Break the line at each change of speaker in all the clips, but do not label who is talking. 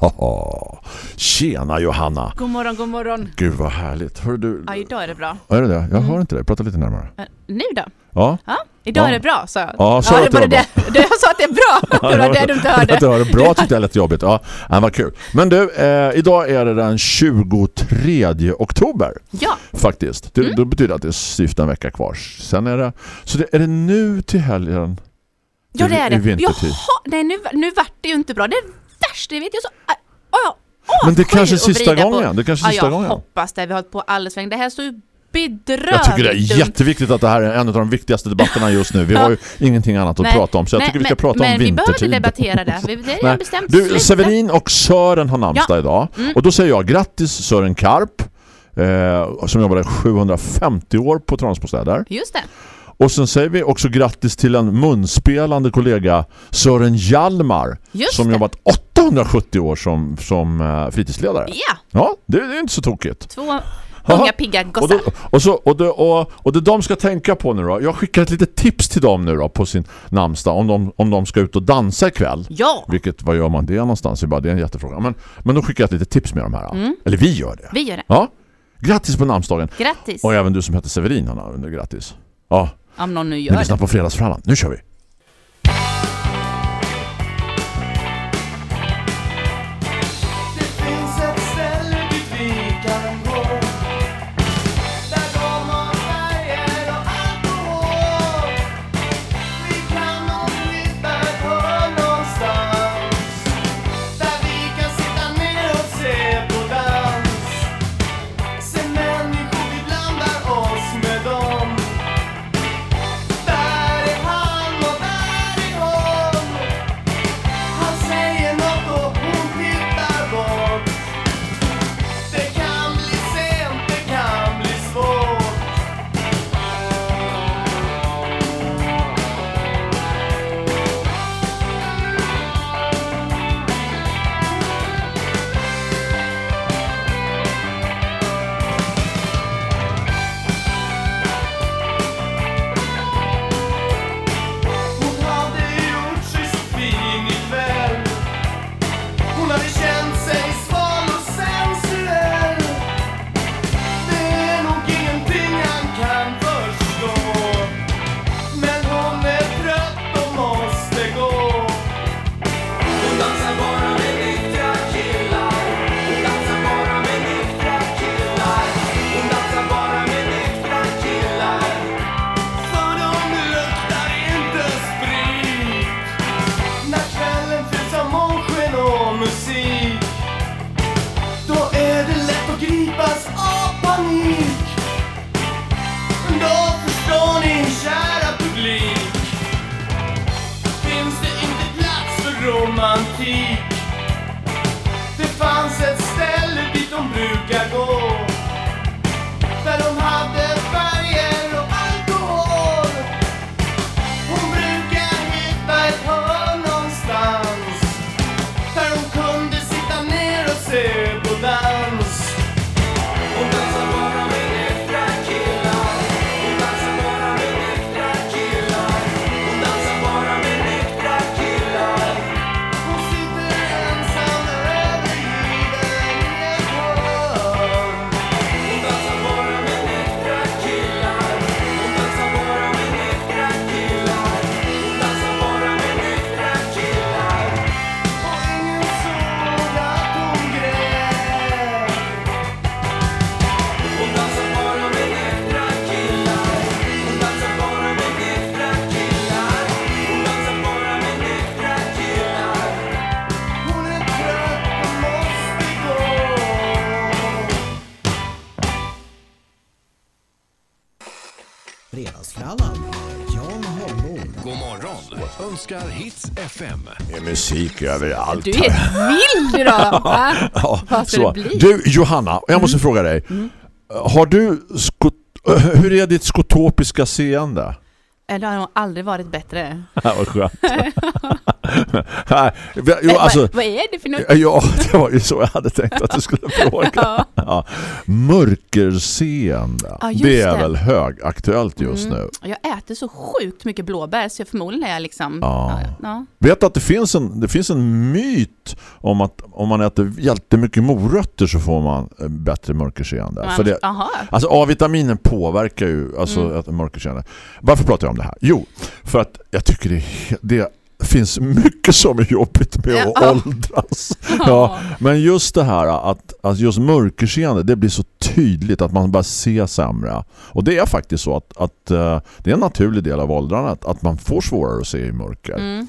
Tjena Johanna.
God morgon, god morgon.
Gud vad härligt. Hör du?
Ja, idag är det bra.
Ja, är det det? Jag hör inte dig. Prata lite närmare.
Eh, Nu då?
Ja.
Ja, idag
Ja.
är det bra, sa jag.
Ja, sa att det
var
var bra?
det. Jag sa att det är bra. Det var det du inte hörde.
Att du hörde bra tyckte jag lät jobbigt. Ja, ja, vad kul. Men du, eh, idag är det den 23 oktober.
Ja,
Faktiskt. Det, Då betyder det att det är styvt en vecka kvar. Sen är det... Så det, är det nu till helgen?
ja det är det. Jaha, nej nu, nu vart det ju inte bra. Det värst, det vet jag så... Åh, åh,
Men det kanske är sista gången. Det kanske är
Ja,
sista
jag
gången.
hoppas det. Vi har hållit på alldeles för länge. Det här är så bedrövligt
Jag tycker det är
dumt.
jätteviktigt att det här är en av de viktigaste debatterna just nu. Vi har ju ingenting annat att
Nej,
prata om. Så jag tycker vi ska
men-
prata
men
om
vi behöver
vintertid.
inte debattera det. Vi- Det är bestämt
Du,
slut.
Severin och Sören har namnsdag idag.
Mm.
Och då säger jag grattis Sören Karp eh, som jobbade 750 år på Transbostäder.
Just det.
Och sen säger vi också grattis till en munspelande kollega Sören Hjalmar
Just
som
det.
jobbat 870 år som, som eh, fritidsledare.
Ja,
Ja, det, det är inte så tokigt.
två unga pigga
Och,
gossar.
då, och, så, och, det, och, och det de ska tänka på nu då. Jag skickar ett litet tips till dem nu då på sin namnsdag om de, om de ska ut och dansa ikväll.
Ja,
Vilket, vad gör man det någonstans? Det är bara- det är en jättefråga. Men, men då skickar jag ett litet tips med de här.
Mm.
Eller vi gör det.
vi gör det.
Ja. Grattis på namnsdagen.
Grattis.
Och även du som heter Severin har namn. Grattis. Ja,
Om någon nu
ni
gör
lyssnar
det.
på Fredagsfrallan. Nu kör vi.
Musik
överallt.
Du är vild idag. va?
Ja,
Vad ska
så.
det bli?
Du, Johanna, jag måste fråga dig. Har du... Sko- hur är ditt skotopiska seende?
Det har nog aldrig varit bättre.
Ja, vad skönt. Jo,
Eh,
alltså,
vad, vad är det för något?
ja, det var ju så jag hade tänkt att du skulle fråga.
Ja.
Ja. Mörkerseende.
Ja,
det är
det.
väl högaktuellt just
Mm.
nu.
Jag äter så sjukt mycket blåbär så jag förmodligen är jag liksom...
Ja.
ja.
Vet att det finns en, det finns en myt om att om man äter jättemycket morötter så får man eh, bättre mörkerseende.
Man-
För det,
Aha.
Alltså A-vitaminen påverkar ju alltså
Mm.
att mörkerseende. Varför pratar jag om det här? Jo, för att jag tycker det, det finns mycket som är jobbigt med att
Ja.
åldras. Ja, men just det här att, att just mörkerseende det blir så tydligt att man bara ser sämre. Och det är faktiskt så att, att eh, det är en naturlig del av åldrandet att man får svårare att se i mörker.
Mm.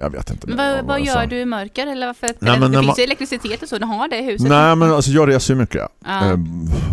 Jag vet inte.
Men vad,
vad-
gör
alltså.
du i mörker? Eller varför?
Nej,
eller,
men
det finns
man-
elektricitet och så, du har det i huset.
Nej men alltså jag reser ju mycket
Ja.
eh,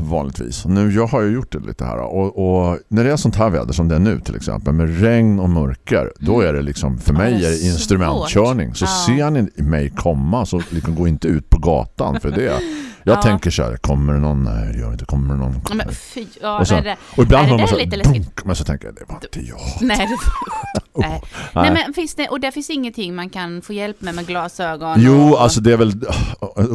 vanligtvis. Nu jag har ju gjort det lite här och, och när det är sånt här väder som det är nu till exempel med regn och mörker då är det liksom för
Mm. Ja,
mig
det är
är det instrumentkörning så
Ja.
ser ni mig komma så liksom gå inte ut på gatan för det. Jag
Ja.
tänker så här kommer det någon nej det gör inte kommer det någon
Ja, Men fy, ja,
och,
det,
och ibland har
det
man så
är
här, dunk, men så tänker jag det var inte jag.
nej, det, nej.
Nej.
nej, men finns det, och där finns ingenting man kan få hjälp med med glasögon?
Jo,
och,
alltså det är väl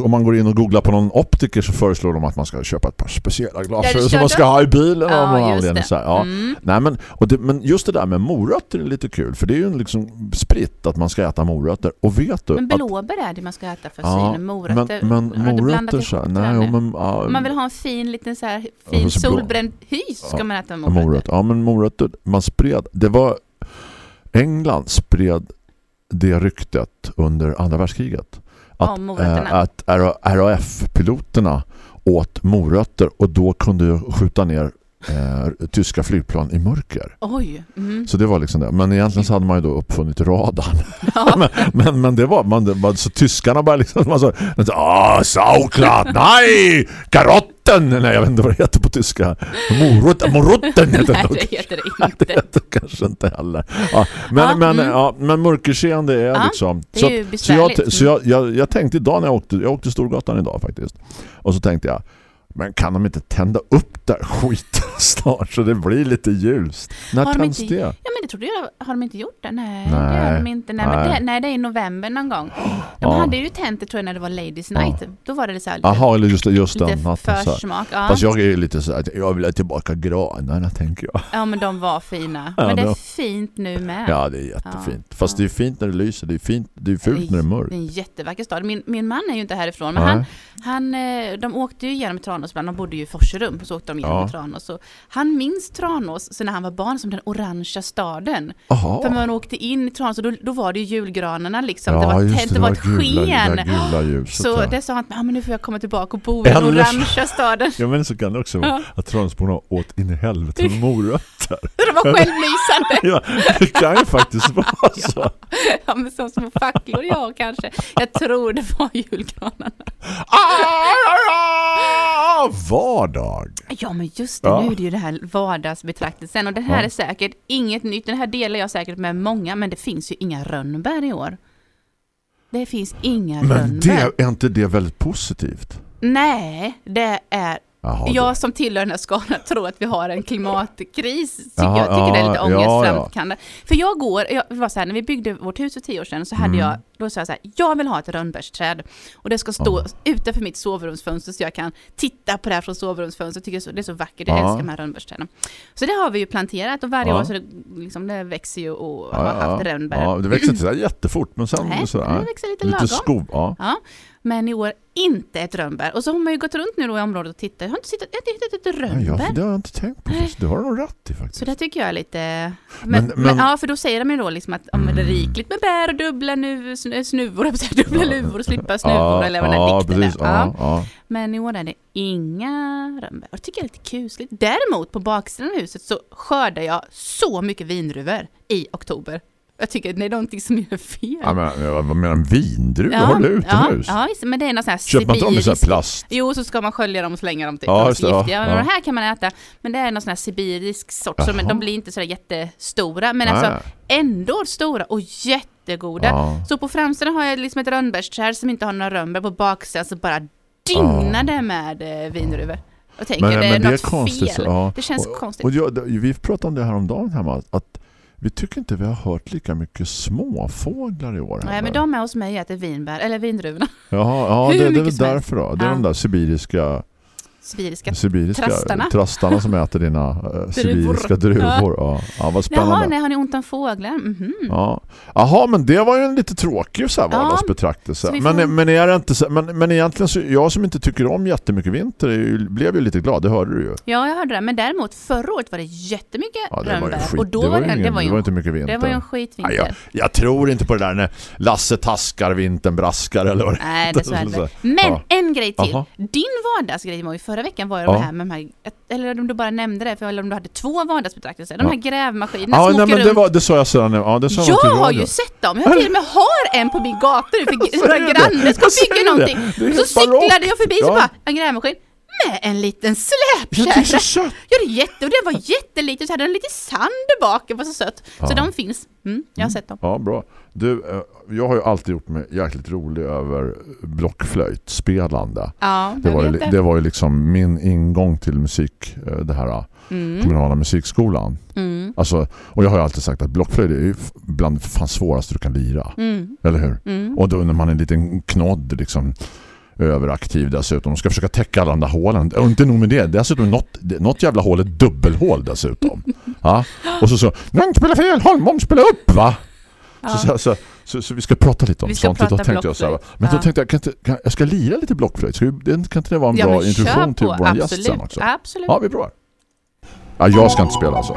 om man går in och googlar på någon optiker så föreslår de att man ska köpa ett par speciella glasögon som man ska ha i bilen
Ja,
av någon anledning. Så här, ja.
Mm.
Nej, men, och det, men just det där med morötter är lite kul för det är ju liksom spritt att man ska äta morötter. Och vet du
Men
att
blåbär är det man ska äta för
Ja,
synen. Morötter.
men, men morötter så här, nej, men, ja,
man vill ha en fin liten så här, fin
så
solbränd hys ska man äta morötter.
moröt. Ja, men morötter, man spred, det var England spred det ryktet under andra världskriget. Att, eh, att RAF-piloterna åt morötter och då kunde skjuta ner eh, tyska flygplan i mörker.
Oj. Mm.
Så det var liksom det. Men egentligen så hade man ju då uppfunnit radarn.
Ja.
men, men, men det var, man, så tyskarna bara liksom, man sa, ah, sauklart, nej, karotten, nej jag vet inte vad det heter på tyska. Morot, morotten heter
Nej,
det nog.
det heter det
Nej, det
inte.
heter kanske inte heller. Ja, men,
Ja,
men,
mm.
ja, men mörkerseende är
Ja,
liksom...
det är
så,
ju
så, jag, så jag, jag, jag tänkte idag när jag åkte, jag åkte Storgatan idag faktiskt. Och så tänkte jag, men kan de inte tända upp där skiten snart så det blir lite ljust? När
Har de
tänds
inte-
det?
Ja men det trodde jag, har de inte gjort det? Nej,
Nej.
det har de inte. Nej,
Nej.
det, nej, det är i november någon gång. De
Ja.
hade ju tänt det tror jag när det var Ladies Night. Då var det så här lite,
eller just, just
lite
den natten.
Försmak. Ja.
Fast jag är ju lite så här, jag vill ha tillbaka granarna tänker jag.
ja men de var fina.
Ja,
men det är fint nu med.
Ja, det är jättefint.
Ja,
Fast
ja.
det är fint när det lyser, det är fint, det är fult när det är mörkt.
Det är en jättevacker stad. Min, min man är ju inte härifrån, men han, han, eh, de åkte ju genom Tranås, ibland. de bodde ju i Forserum, så åkte de genom
Ja.
Tranås. Så han minns Tranås, så när han var barn, som den orangea staden.
Jaha.
För man åkte in i Tranås och då, då var det ju julgranarna liksom.
Ja,
det var tänt,
det,
det var ett
gula-
sken.
gula ljuset,
så
ja.
det sa han, ja men nu får jag komma tillbaka och bo i den orangea staden.
Ja men så kan det också vara att Tranåsborna åt in i helvete med morötter.
Det var självlysande.
ja, det kan ju faktiskt vara så.
Ja men som små facklor, ja kanske. Jag tror det var julgranarna.
Ah, vardag.
Ja men just det,
Ja.
nu är det ju det här vardagsbetraktelsen och det här
Ja.
är säkert inget nytt, den här delar jag säkert med många men det finns ju inga rönnbär i år. Det finns inga
Men
rönnbär.
det, är inte det väldigt positivt?
Nej, det är
det-
jag som tillhör den här skalan tror att vi har en klimatkris. Tycker
Jaha,
jag tycker det är lite
ja, ja, ja.
ångestframkallande. För jag går, jag var så här, när vi byggde vårt hus för tio år sedan så hade
Mm.
jag, då sa jag så här, jag vill ha ett rönnbärsträd. Och det ska stå utanför mitt sovrumsfönster så jag kan titta på det här från sovrumsfönstret. Tycker det är så, det vackert, jag
Ja.
älskar de här rönnbärsträden. Så det har vi ju planterat och varje
Ja.
år så det, liksom, det växer ju och
Ja,
har
ja,
haft rönnbär.
Ja, det växer inte så jättefort men sen
Nej,
så
det
här,
växer lite
lite
lagom.
skov. Ja.
Ja, men i år inte ett rönnbär. Och så har man ju gått runt nu då i området och tittat. Jag har inte sett, jag har inte hittat ett rönnbär.
ja, det har jag inte tänkt på. faktiskt. Det har du rätt i faktiskt.
Så det tycker jag är lite... Men,
Men-
men, ja, för då säger de ju då liksom att om det är rikligt med bär och dubbla nu, sn- snuvor, dubbla luvor och slippa snuvor eller vad den
ja,
dikten
precis.
är.
Ja,
Ja.
ja.
Men i år är det inga rönnbär. Det tycker jag är lite kusligt. Däremot på baksidan av huset så skördar jag så mycket vindruvor i oktober. Jag tycker att det är någonting som gör fel.
Ja, men, ja, vad menar du? Vindruvor? Har du utomhus?
Ja, ja visst, men det är någon sån här
Köper man inte dem i här plast?
Jo, så ska man skölja dem och slänga dem till
Ja,
ja,
ja,
giftiga. Men
ja.
de här kan man äta. Men det är någon sån här sibirisk sort, så de blir inte så jättestora. Men
Nej.
alltså ändå stora och jättegoda.
Ja.
Så på framsidan har jag liksom ett rönnbärsträd som inte har några rönnbär. På baksidan så bara dignar det med eh, vindruvor. Och tänker
Men,
det är
men det är
något
konstigt.
fel.
Ja.
Det känns
och,
konstigt.
Och jag, vi pratade om det här om dagen hemma att vi tycker inte vi har hört lika mycket småfåglar i år.
Nej, men de är hos mig äter vinbär, eller vindruvorna.
Jaha, ja, det, det är därför då. Det är
Ja.
de där sibiriska,
Sibiriska.
sibiriska
Trastarna.
trastarna som äter dina uh, sibiriska druvor. Ja. Ja, vad spännande.
Jaha, nej, har ni ont om fåglar? Mhm.
Ja. Jaha, men det var ju en lite tråkig så här
Ja,
vardagsbetraktelse.
så vi
men,
får-
men, är det inte så, men, men egentligen så, jag som inte tycker om jättemycket vinter ju, blev ju lite glad, det hörde du ju.
Ja, jag hörde det. Men däremot förra året var det jättemycket
Ja, det
rönnbär.
skit.
Och då
det var, ingen,
det var ju
det var inte mycket vinter.
det var ju en
Nej,
skitvinter.
jag, jag tror inte på det där när Lasse taskar vintern braskar eller vad det
Nej, det så
Så-.
Men
ja.
en grej till.
Jaha.
Din vardagsgrej var ju förra veckan var ju
Ja.
det här med de här, eller om du bara nämnde det, för eller om du hade två vardagsbetraktelser. De här grävmaskinerna
Ja,
som
nej,
åker
men det,
runt.
var, det sa jag sedan. Ja, det sa jag
Jag har ju sett dem. Jag till och med har en på min gata nu, för
det.
grannar ska bygga
det.
någonting.
Det
så cyklade jag förbi så
Ja.
bara, en grävmaskin med en liten
Ja, det är så
släpkärra.
sött.
Ja, det är jätte, och det var jättelitet och så hade den lite sand bak, det var så sött. Så
Ja.
de finns. Mm, jag har sett dem.
Ja, bra. Du, eh, jag har ju alltid gjort mig jäkligt rolig över blockflöjtspelande.
Ja,
Det var, ju,
vet
det var ju liksom min ingång till musik, eh, det här
Mm,
kommunala musikskolan.
mm,
Alltså, och jag har ju alltid sagt att blockflöjt är ju bland det fan svåraste du kan lira.
mm,
Eller hur?
mm.
Och då när man är en liten knodd liksom överaktiv dessutom och ska försöka täcka alla de där hålen. Och inte nog med det, dessutom något, något jävla hål är dubbelhål dessutom. ja. Och så så, någon spelar fel, Holmom spelar upp va?
Ja.
Så, så, så, så, så vi ska prata lite om sånt. Då tänkte jag så här, men då
Ja.
tänkte jag, kan inte, kan, jag ska lira lite blockflöjt. Kan inte det vara en bra introduktion till vår gäst sen också?
Absolut.
Ja, vi provar. Ja, jag ska inte spela alltså.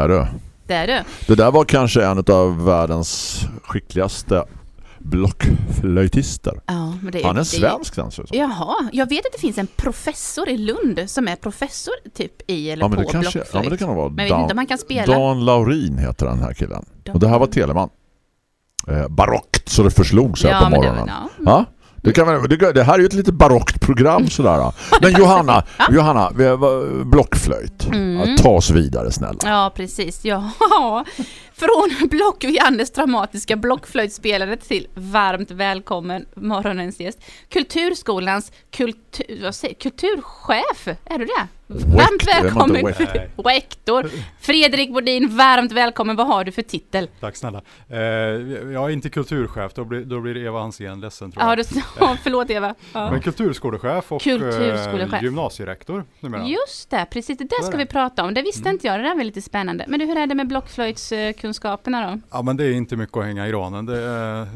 Där du.
Det är du.
Det där var kanske en av världens skickligaste blockflöjtister.
Ja, det,
Han är
det-
svensk den så.
Jaha, jag vet att det finns en professor i Lund som är professor typ i eller
Ja men,
på
det kanske,
blockflöjt.
ja men det kan vara
Men vet inte om han kan spela.
Dan Laurin heter den här killen.
Dan-
Och det här var Teleman. Eh, barockt så det förslog sig
ja,
på
men det,
morgonen.
ja.
Ja, det, kan, man- det, det här är ju ett lite barockt program sådär. Men Johanna, Johanna blockflöjt.
Mm.
Ta oss vidare snälla.
Ja, precis. Ja. Från block Jannes dramatiska blockflöjtspelare till varmt välkommen morgonens gäst. Kulturskolans kultur, vad säger, kulturchef, är du det? Varmt välkommen. Rektor. Fredrik Bodin, varmt välkommen. Vad har du för titel?
Tack snälla. Eh, jag är inte kulturchef, då blir, då blir Eva Hansén ledsen tror
Ja,
jag.
du, ja, förlåt Eva. Ja.
Men kulturskolechef och
Kulturskolechef.
Eh, gymnasierektor numera.
Just det, precis det där ska vi prata om. Det visste inte jag, det där var lite spännande. Men du, hur är det med blockflöjtskunskaperna då?
Ja men det är inte mycket att hänga i granen. Det, är-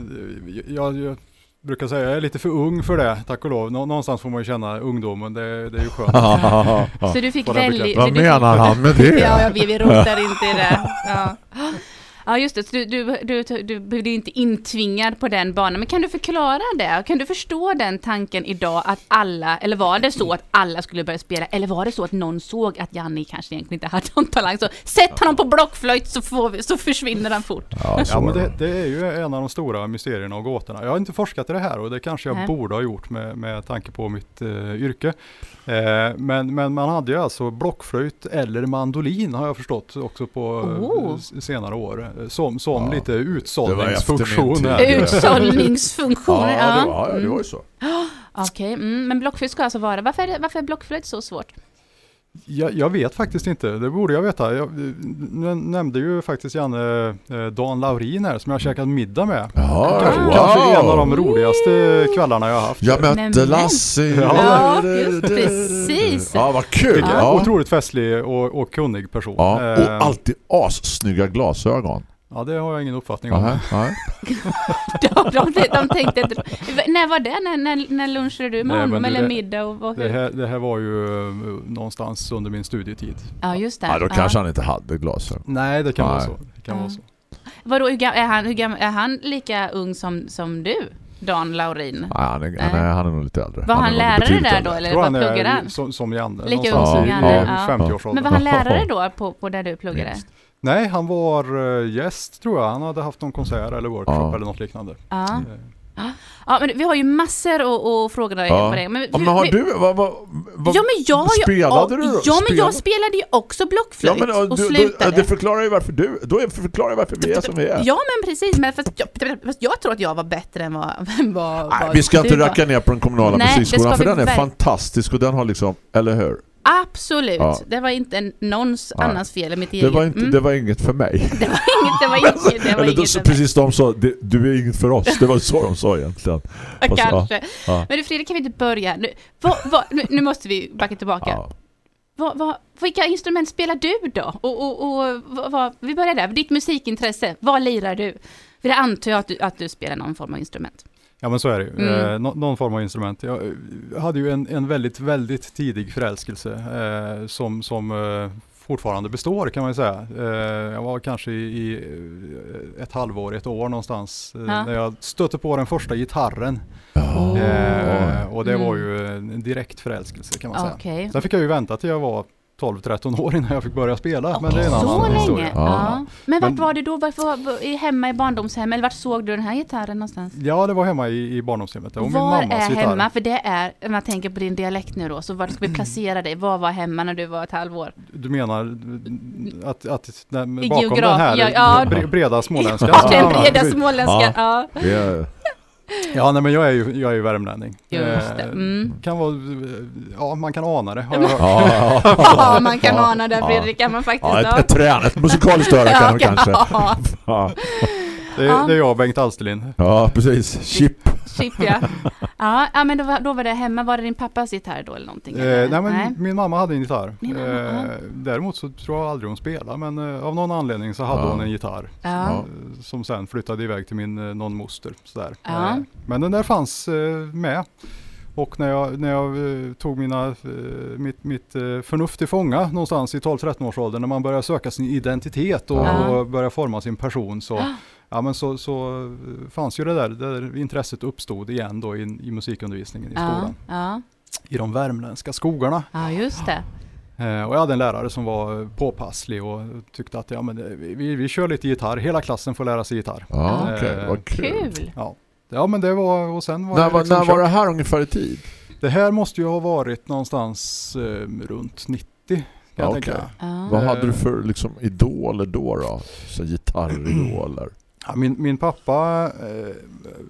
jag, jag, brukar säga jag är lite för ung för det, tack och lov. Nå- någonstans får man ju känna ungdomen, det, det är ju skönt.
Så du fick välja...
Vad menar han med det?
Ja, ja, vi, vi rotar inte i det. Ja. Ja just det, så du, du, du, du blev inte intvingad på den banan. Men kan du förklara det? Kan du förstå den tanken idag att alla, eller var det så att alla skulle börja spela? Eller var det så att någon såg att Janni kanske egentligen inte hade någon talang? Så sätt honom på blockflöjt så, får vi, så försvinner han fort.
Ja, så
Ja men det,
det.
är ju en av de stora mysterierna och gåtorna. Jag har inte forskat i det här och det kanske jag
Nej.
borde ha gjort med, med tanke på mitt eh, yrke. Eh, men, men man hade ju alltså blockflöjt eller mandolin har jag förstått också på
Oh.
eh, s- senare år. Som, som
Ja.
lite utsållningsfunktion. här.
Ja. Ja, det var, ja, det var ju så.
Okej, mm, men blockflöjt ska alltså vara, varför är, det, varför är blockflöjt så svårt?
Jag, jag vet faktiskt inte, det borde jag veta. Jag eh, nämnde ju faktiskt Janne eh, Dan Laurin här som jag har käkat middag med.
Ja,
Kanske,
wow.
kanske en av de roligaste kvällarna jag har haft.
Jag mötte. Lasse.
Ja,
just precis.
Ja, vad kul. Ja.
Otroligt fästlig och, och kunnig person.
Ja,
Eh,
och alltid assnygga glasögon.
Ja, det har jag ingen uppfattning om.
Aha, nej.
De, de, de tänkte inte... När var det? När, när, när lunchade du med
Nej,
honom?
men det-
Eller middag? Och, och
Det här, det här var ju eh, någonstans under min studietid.
Ja, just det.
Ja, då kanske han inte hade glasögon.
Nej, det kan
Nej.
vara så. Det kan
Ja.
vara så.
Vadå, är, han, är han lika ung som, som du? Dan Laurin?
Nej, han är, nej, han är nog lite äldre.
Var han,
är nog
lärare där
äldre.
då, eller vad
han
pluggade
är
han?
som, som Janne.
Lika ung som Janne, ja.
50-årsåldern.
Men var han lärare då på, på där du pluggade?
Minst.
Nej, han var eh, gäst tror jag. Han hade haft någon konsert eller workshop
Ja.
eller något liknande.
Ja.
Eh,
ja, men vi har ju massor att, fråga dig
Ja.
på det. Men,
Ja, men har
vi-
du... Vad, vad, vad,
Ja men jag har ju...
Spelade du då?
Ja men jag
Spelade-
ju också
Ja,
blockflöjt
men,
och
du,
slutade.
det förklarar ju varför du... Då förklarar ju varför vi är som vi är.
Ja men precis, men fast jag, fast jag tror att jag var bättre än vad, vad,
Nej, vi ska
du
inte racka ner på den kommunala
Nej, det
musikskolan för den är fantastisk och den har liksom, eller hur?
Absolut,
Ja.
det var inte någons
Nej.
annans fel än mitt
Det
eget.
var, inte,
Mm.
det var inget för mig.
det var inget, det var inget, det var
Eller
inget
precis de sa, det, du är inget för oss. Det var så de sa egentligen. Fast,
Kanske.
ja.
Men du Fredrik, kan vi inte börja? Nu, vad, vad, nu, nu måste vi backa tillbaka.
Ja.
Vad, vad, vilka instrument spelar du då? Och, och, och vad, vi börjar där, ditt musikintresse, vad lirar du? För det antar jag att du, att du spelar någon form av instrument.
Ja men så är det ju.
Mm.
Eh, nå- någon form av instrument. Jag eh, hade ju en, en väldigt, väldigt tidig förälskelse eh, som, som eh, fortfarande består kan man ju säga. Eh, jag var kanske i, i eh, ett halvår, ett år någonstans
Ja.
när jag stötte på den första gitarren. Eh, och det var
Mm.
ju en direkt förälskelse kan man säga.
Okej.
Sen fick jag ju vänta till jag var 12-13 år innan jag fick börja spela. Men det är en
Så
annan
länge?
historia.
Ja.
Ja. Men vart
Men-
var du då? Vart var, var, i- hemma i barndomshem? Eller vart såg du den här gitarren någonstans?
Ja, det var hemma i, i barndomshemmet. Det var min
Var
mammas
är
gitarr.
hemma? För det är, om man tänker på din dialekt nu då, så var ska vi placera dig? Var var hemma när du var ett halvår?
Du menar att, att
I
bakom
geograf-
den här
ja, ja.
bre- breda småländska?
Ja, den breda småländska. Ja.
Ja, nej, men jag är ju, jag är ju värmlänning.
Just det.
Eh,
Mm.
Kan vara, ja man kan ana det. Har jag hört.
ja, ja,
Ja, man kan
Ja.
ana det
Ja.
Fredrik, kan man faktiskt.
ja, ett, ett trän, ett musikaliskt öra kan de kanske.
Det,
Ja.
det är jag och Bengt Alsterlind.
ja, precis. Chip.
chip ja. Ja, ja men då var, då var det hemma. Var det din pappas gitarr då eller någonting?
Eh, nej, men min mamma hade en gitarr.
Mamma,
eh,
ja.
däremot så tror jag aldrig hon spelade, men eh, av någon anledning så hade
Ja.
hon en gitarr. Eh, Som sen flyttade iväg till min eh, någon moster. Sådär.
Ja.
Eh, men den där fanns eh, med. Och när jag, när jag tog mina, mitt, mitt förnuft till fånga någonstans i 12-13 års ålder när man börjar söka sin identitet och,
Ja.
och börjar forma sin person så, ja, men så, så fanns ju det där, det där intresset uppstod igen då i, i musikundervisningen i
ja,
skolan.
ja.
I de värmländska skogarna.
ja, just det.
Eh, och jag hade en lärare som var påpasslig och tyckte att ja, men vi, vi kör lite gitarr, hela klassen får lära sig gitarr.
Ja, okej.
Eh,
Vad kul.
Ja. ja men det var, och sen var
När,
det
var,
liksom
när var det här ungefär i tid?
Det här måste ju ha varit någonstans eh, runt 90 kan jag
Okej.
tänka.
Ja.
Vad hade du för liksom, idoler då? då? Så gitarridoler?
Ja, min, min pappa eh,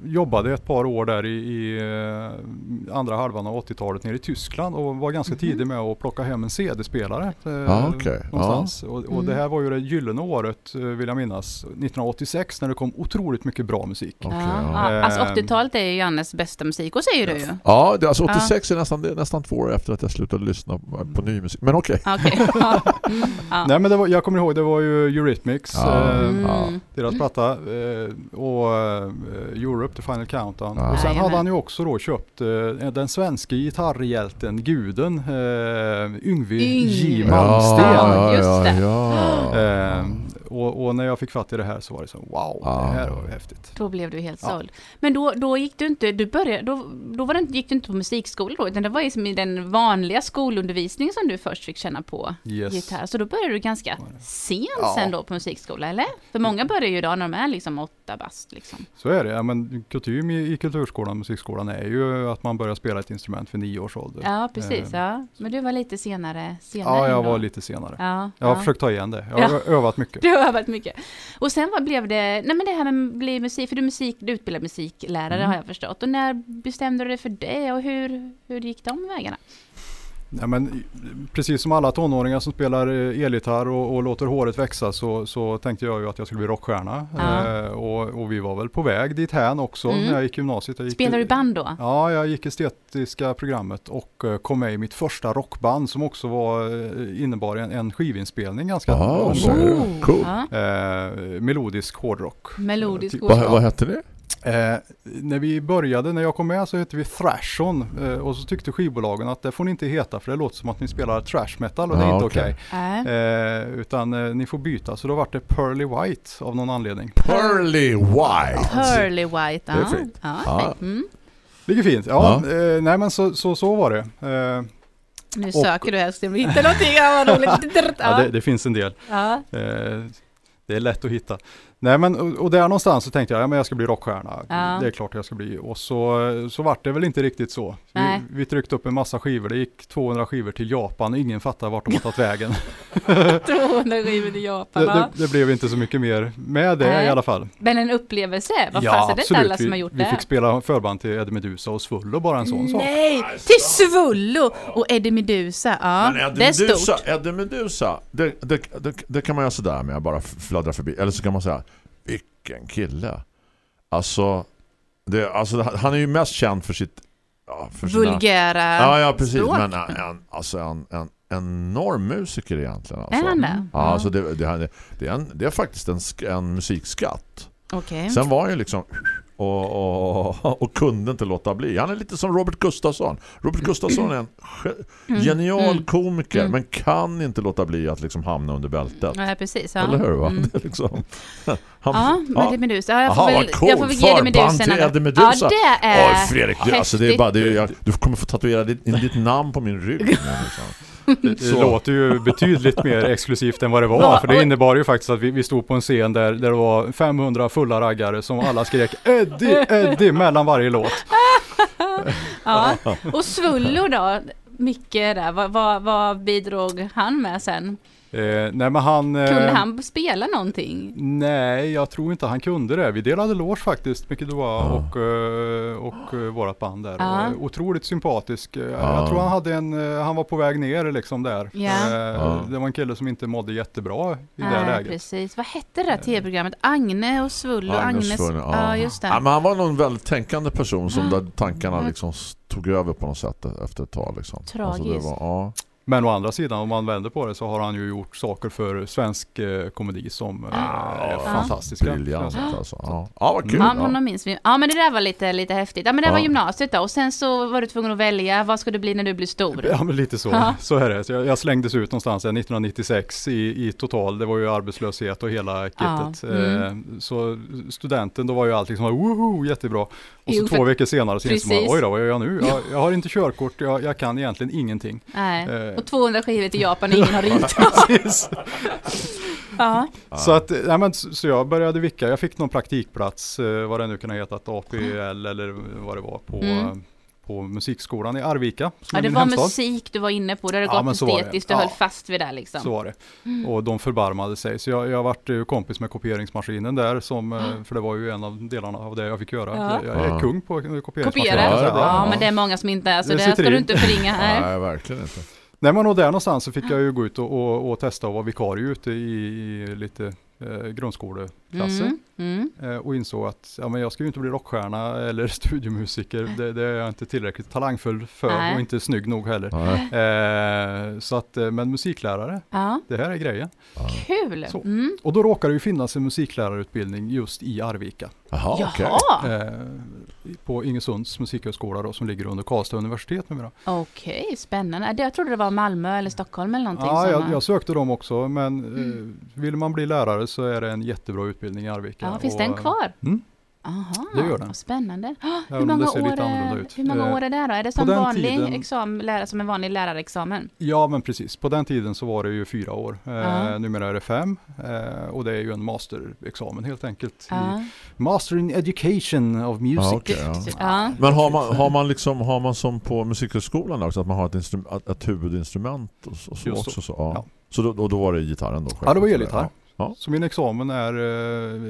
jobbade ett par år där i, i eh, andra halvan av 80-talet nere i Tyskland och var ganska
Mhm.
tidig med att plocka hem en CD-spelare. Eh,
Ja, okej.
någonstans. Och, och
Mm.
det här var ju det gyllene året eh, vill jag minnas, 1986 när det kom otroligt mycket bra musik.
Okej,
ja.
ja.
Alltså
Ehm.
80-talet är ju Jannes bästa musik, och säger du ju.
Ja, det, alltså 86 är nästan, det är nästan två år efter att jag slutade lyssna på, på ny musik. Men okej.
Okej. Ja. Mm.
Nej men det var, jag kommer ihåg, det var ju Eurythmics. Eh,
Mm.
Ja.
deras platta eh, och eh, Europe, The Final Countdown.
Ah.
Och sen hade han ju också då köpt eh, den svenska gitarrhjälten, guden, eh, Yngwie J. Malmsten.
Ja, just det.
ja.
Och, och när jag fick fatt i det här så var det så wow,
Ah.
det här var häftigt.
Då blev du helt
Ja.
såld. Men då, då gick du inte, du började, då, då var det, inte- gick du inte på musikskola då, utan det var ju som i den vanliga skolundervisningen som du först fick känna på
Yes.
gitarr. Så då började du ganska sent
Ja.
sen då på musikskola, eller? För många börjar ju idag när de är liksom åtta bast liksom.
Så är det. Ja, men kutym i, i kulturskolan, musikskolan är ju att man börjar spela ett instrument vid nio års ålder.
Ja, precis.
Eh,
Ja. Men du var lite senare, senare
Ja, jag
ändå.
var lite senare.
Ja,
Jag har
ja.
försökt ta igen det. Jag har
Ja.
övat mycket.
Du har övat mycket. Och sen vad blev det, nej men det här med bli musik, för du, musik, du är utbildad musiklärare
Mm.
har jag förstått. Och när bestämde du dig för det och hur, hur gick de vägarna?
Nej, men, precis som alla tonåringar som spelar eh, elgitarr och, och låter håret växa så, så tänkte jag ju att jag skulle bli rockstjärna.
Ja.
Eh, och, och vi var väl på väg dit här också
Mm.
när jag gick gymnasiet. Jag gick
Spelade du band då?
Ja, jag gick estetiska programmet och eh, kom med i mitt första rockband som också var, eh, innebar en, en skivinspelning ganska omgående.
Oh,
Cool.
Eh, melodisk hårdrock.
Melodisk
Typ.
hårdrock.
Vad, vad hette det?
Eh, när vi började, när jag kom med så hette vi Thrashon eh, och så tyckte skivbolagen att det får ni inte heta för det låter som att ni spelar trash metal och det är
Ja,
inte
okej.
okej.
Nej.
Eh, utan eh, ni får byta, så då vart det Pearly White av någon anledning.
Pearly White.
Pearly White,
Det är
ja.
fint.
Ja,
Ja.
fint. Mm.
Ligger fint. Ja, Eh, nej men så, så, så var det. Eh,
Nu söker du så vi hittar någonting. Ja, vad roligt.
ja,
Ja.
det, det finns en del.
Ja.
Eh, det är lätt att hitta. Nej men och, där någonstans så tänkte jag, ja men jag ska bli rockstjärna.
Ja.
Det är klart jag ska bli. Och så, så vart det väl inte riktigt så. Vi,
Nej.
vi tryckte upp en massa skivor, det gick 200 skivor till Japan och ingen fattade vart de har tagit vägen.
200 skivor till Japan.
Det,
ja.
det, det blev inte så mycket mer med det
Nej.
i alla fall.
Men en upplevelse, vad fan är det inte alla som
vi,
har gjort
vi
det?
fick spela förband till Eddie Meduza och Svullo, bara en sån sak.
Nej, till Svullo och Eddie Meduza. Ja,
Men Eddie
det är
Meduza,
stort.
Eddie Meduza det, det, det, det kan man göra sådär med att bara fladdra förbi. Eller så kan man säga, vilken kille. Alltså, det, alltså han är ju mest känd för sitt... Ja, för sina-
Vulgära
Ja, ja precis.
språk.
Men en, alltså en, en enorm musiker egentligen. Alltså.
Är han det?
Ja, alltså det, det, det, är en, det är faktiskt en, en musikskatt.
Okej.
Sen var han ju liksom och, och, och kunde inte låta bli. Han är lite som Robert Gustafsson. Robert Gustafsson är en ge- genial
Mm.
komiker
Mm.
men kan inte låta bli att liksom hamna under bältet.
Nej, precis. Ja.
Eller hur va?
Mm.
Det liksom, han,
Ja, med Eddie Meduza. Ja, jag får väl,
vad coolt.
jag får väl ge Eddie Meduza
Förband till Eddie Meduza.
Ja, det är
Oj, Fredrik, du, alltså det är bara, det är, jag, du kommer få tatuera ditt, ditt namn på min rygg. Liksom.
Det, det låter ju betydligt mer exklusivt än vad det var. För det innebar ju faktiskt att vi, vi stod på en scen där, där det var 500 fulla raggare som alla skrek Eddie, Eddie mellan varje låt.
Ja. Och Svullo då? Micke där, vad, vad, vad bidrog han med sen?
Eh, nej men han... eh,
Kunde han spela någonting?
Nej, jag tror inte han kunde det. Vi delade loge faktiskt, Micke Doa och, eh, och uh, vårat band där. Och, otroligt sympatisk. Eh,
Ja.
Jag tror han hade en, eh, han var på väg ner liksom där.
Ja.
Eh. Det var en kille som inte mådde jättebra i det
Nej,
läget.
precis. Vad hette det där tv-programmet? Agne och Svullo?
Agnes
Agnes,
Funne,
ja. just det.
Ja, men han var nog en väldigt tänkande person som där tankarna liksom tog över på något sätt efter ett tag. Liksom.
Tragiskt.
det var, ja.
Men å andra sidan, om man vänder på det så har han ju gjort saker för svensk eh, komedi som eh, är
Ja.
fantastiska.
Briljant alltså. Ja, ja vad kul.
Ja,
Ja.
men minns vi. Ja, men det där var lite, lite häftigt. Ja, men det var
Ja.
gymnasiet då. Och sen så var du tvungen att välja. Vad ska du bli när du blir stor?
Ja men lite så,
Ja.
så är det. Så jag, jag slängdes ut någonstans eh, 1996 i, i total, det var ju arbetslöshet och hela kittet.
Ja, mm.
Eh, så studenten, då var ju allt liksom woho, jättebra. Och så
Jo,
två
för-
veckor senare så insåg man, oj då, vad gör jag nu? Jag, jag har inte körkort, jag, jag kan egentligen ingenting.
Nej.
Eh.
Och 200 skivor till Japan och ingen har ringt. Ja.
Så, att, nej, men, så jag började vicka, jag fick någon praktikplats, eh, vad det nu kunde heta, APL eller vad det var, på,
Mm.
på musikskolan i Arvika.
Ja, det var
hemstad.
musik du var inne på. Där du
Ja,
gått
det.
estetiskt. Du
Ja.
höll fast vid det liksom.
Så var det.
Mm.
Och de förbarmade sig. Så jag, jag varit eh, kompis med kopieringsmaskinen där, som, eh, för det var ju en av delarna av det jag fick göra.
Ja.
Jag är
Ja.
kung på kopieringsmaskinen.
Kopiera?
Ja, det
men det är många som inte är. Så
Det
det, ska du inte förringa här.
Nej, verkligen inte.
Nej men och där någonstans så fick jag ju gå ut och, och, och testa och vara vikarie ute i, i lite eh, grundskoleklasser.
Mm. Mm.
Eh, och insåg att ja, men jag ska ju inte bli rockstjärna eller studiomusiker. Det, det är jag inte tillräckligt talangfull för
Nej.
och inte snygg nog heller. Eh, så att, eh, men musiklärare,
Ja,
det här är grejen.
kul.
Så.
Mm.
Och då råkar det ju finnas en musiklärarutbildning just i Arvika.
Jaha.
Jaha,
Eh, på Ingesunds musikhögskola då, som ligger under Karlstad universitet numera.
okej, spännande. Det- Jag trodde det var Malmö eller Stockholm eller någonting.
Ja, jag, jag sökte dem också men eh, vill man bli lärare så är det en jättebra utbildning i Arvika.
ja, finns
Och,
den kvar?
Mm.
Aha,
Det gör den.
spännande. Ah, Hur många, år, är-
ut.
hur många år är det då? Är det som vanlig
tiden-
exam, lära, som en vanlig lärarexamen?
Ja men precis, på den tiden så var det ju fyra år. Eh,
Ja.
Numera är det fem eh, och det är ju en masterexamen helt enkelt. I Master in Education of Music.
Ja, okej, ja.
Ja.
Men har man, har man liksom har man som på musikhögskolan också att man har ett, ett, ett huvudinstrument och så, och så
Just så.
också så, ja.
Ja.
så då, och då var det gitarren då?
Ja, det var elgitarr.
Ja.
Så min examen är eh,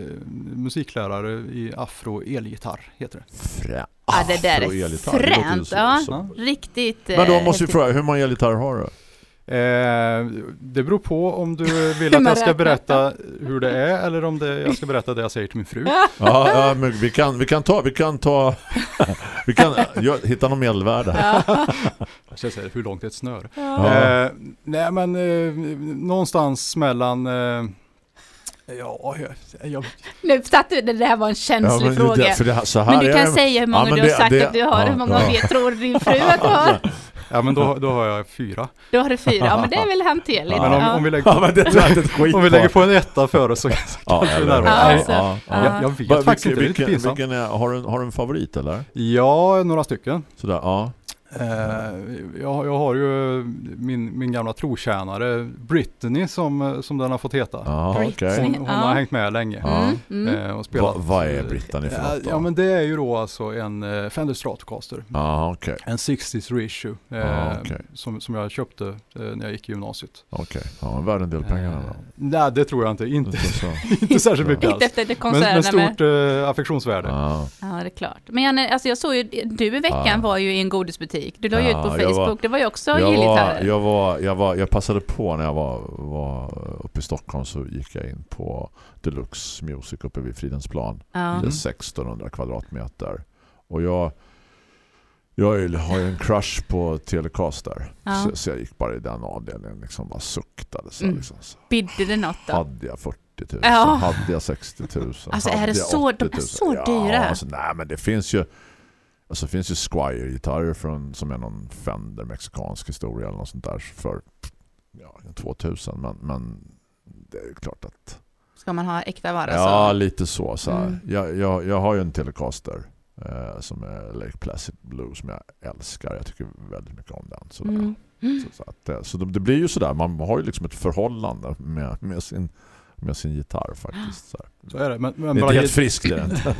musiklärare i afro-elgitarr heter det.
Frä.
Ja, det där är fränt, ja.
så-
Riktigt.
Men då
eh,
måste vi
häftigt.
fråga, hur många elgitarrer har du?
Eh, det beror på om du vill att jag ska berätta hur det är eller om det, jag ska berätta det jag säger till min fru.
Ja, ja men vi kan, vi kan ta, vi kan ta, vi kan ja, hitta någon medelvärde.
Jag ska säga hur långt är ett snöre.
Ja.
Eh, nej men eh, någonstans mellan eh, Ja, jag, jag,
Nu satt du, det där var en känslig
men
fråga.
det, för det, här- så här
men du kan
det-
säga hur många
Ja,
du har
det-
sagt
det-
att du har,
ja,
hur många
ja.
vet, tror din fru att du har?
ja men då, då har jag fyra.
Då har du fyra, ja men det är väl hanterligt.
Men om,
ja.
om, vi lägger
Ja, det jag
om vi lägger på en etta före så, så
Ja,
kanske vi
eller-
närmar
Ja, alltså.
ja, ja.
Jag, jag vet faktiskt inte, det är
vilken,
lite
vilken,
pinsamt.
vilken är, har, du, har du en favorit eller?
Ja, några stycken.
Sådär, ja.
Eh, jag, jag har ju min, min gamla trotjänare Brittany som, som den har fått heta.
Ja, okej.
Britney.
Hon, hon
Ja.
har hängt med länge.
Ja.
Mm,
och
Va,
spelat.
vad är Brittany för
ja,
något då?
ja men det är ju då alltså en eh, Fender Stratocaster.
Ja, okej.
En 60s reissue. Eh,
Ja, okej.
som, som jag köpte eh, när jag gick i gymnasiet.
Okej, ja, men värd en del pengar
Eh,
ändå.
nej det tror jag inte. Inte,
Inte så.
inte särskilt mycket
Inte efter det
Men, men
med.
stort eh, affektionsvärde.
Ja.
Ja, det är klart. Men Janne, alltså jag såg ju, du i veckan
Ja.
var ju i en godisbutik. Du la ju
Ja,
ut på Facebook.
var-
det var ju också
Jag, var, jag, var, jag, var, jag passade på när jag var, var uppe i Stockholm så gick jag in på Deluxe Music uppe vid Fridhemsplan.
Ja.
Det är
Mm.
1600 kvadratmeter. Och jag, jag har ju en crush på Telecaster.
Ja.
Så, så jag gick bara i den avdelningen liksom bara suktade. Så,
Mm.
liksom, så.
Bidde det något då?
Hade jag 40 000?
Ja.
Hade jag 60 000?
Alltså, är det så-
80
de
000?
är så
ja,
dyra?
Alltså, nej, men det finns ju Alltså det finns ju Squire-gitarrer från, som är någon Fender mexikansk historia eller något sånt där för ja, 2000 men, men det är ju klart att
Ska man ha äkta vara
ja,
så?
lite så, så.
Mm.
Jag, jag, jag har ju en Telecaster eh, som är Lake Placid Blue som jag älskar. Jag tycker väldigt mycket om den. Sådär.
Mm.
Så, så, att, det- så det, det blir ju sådär, man har ju liksom ett förhållande med, med, sin, med sin gitarr faktiskt. Så här.
Så är det. Men, men,
Det är inte helt friskt det inte.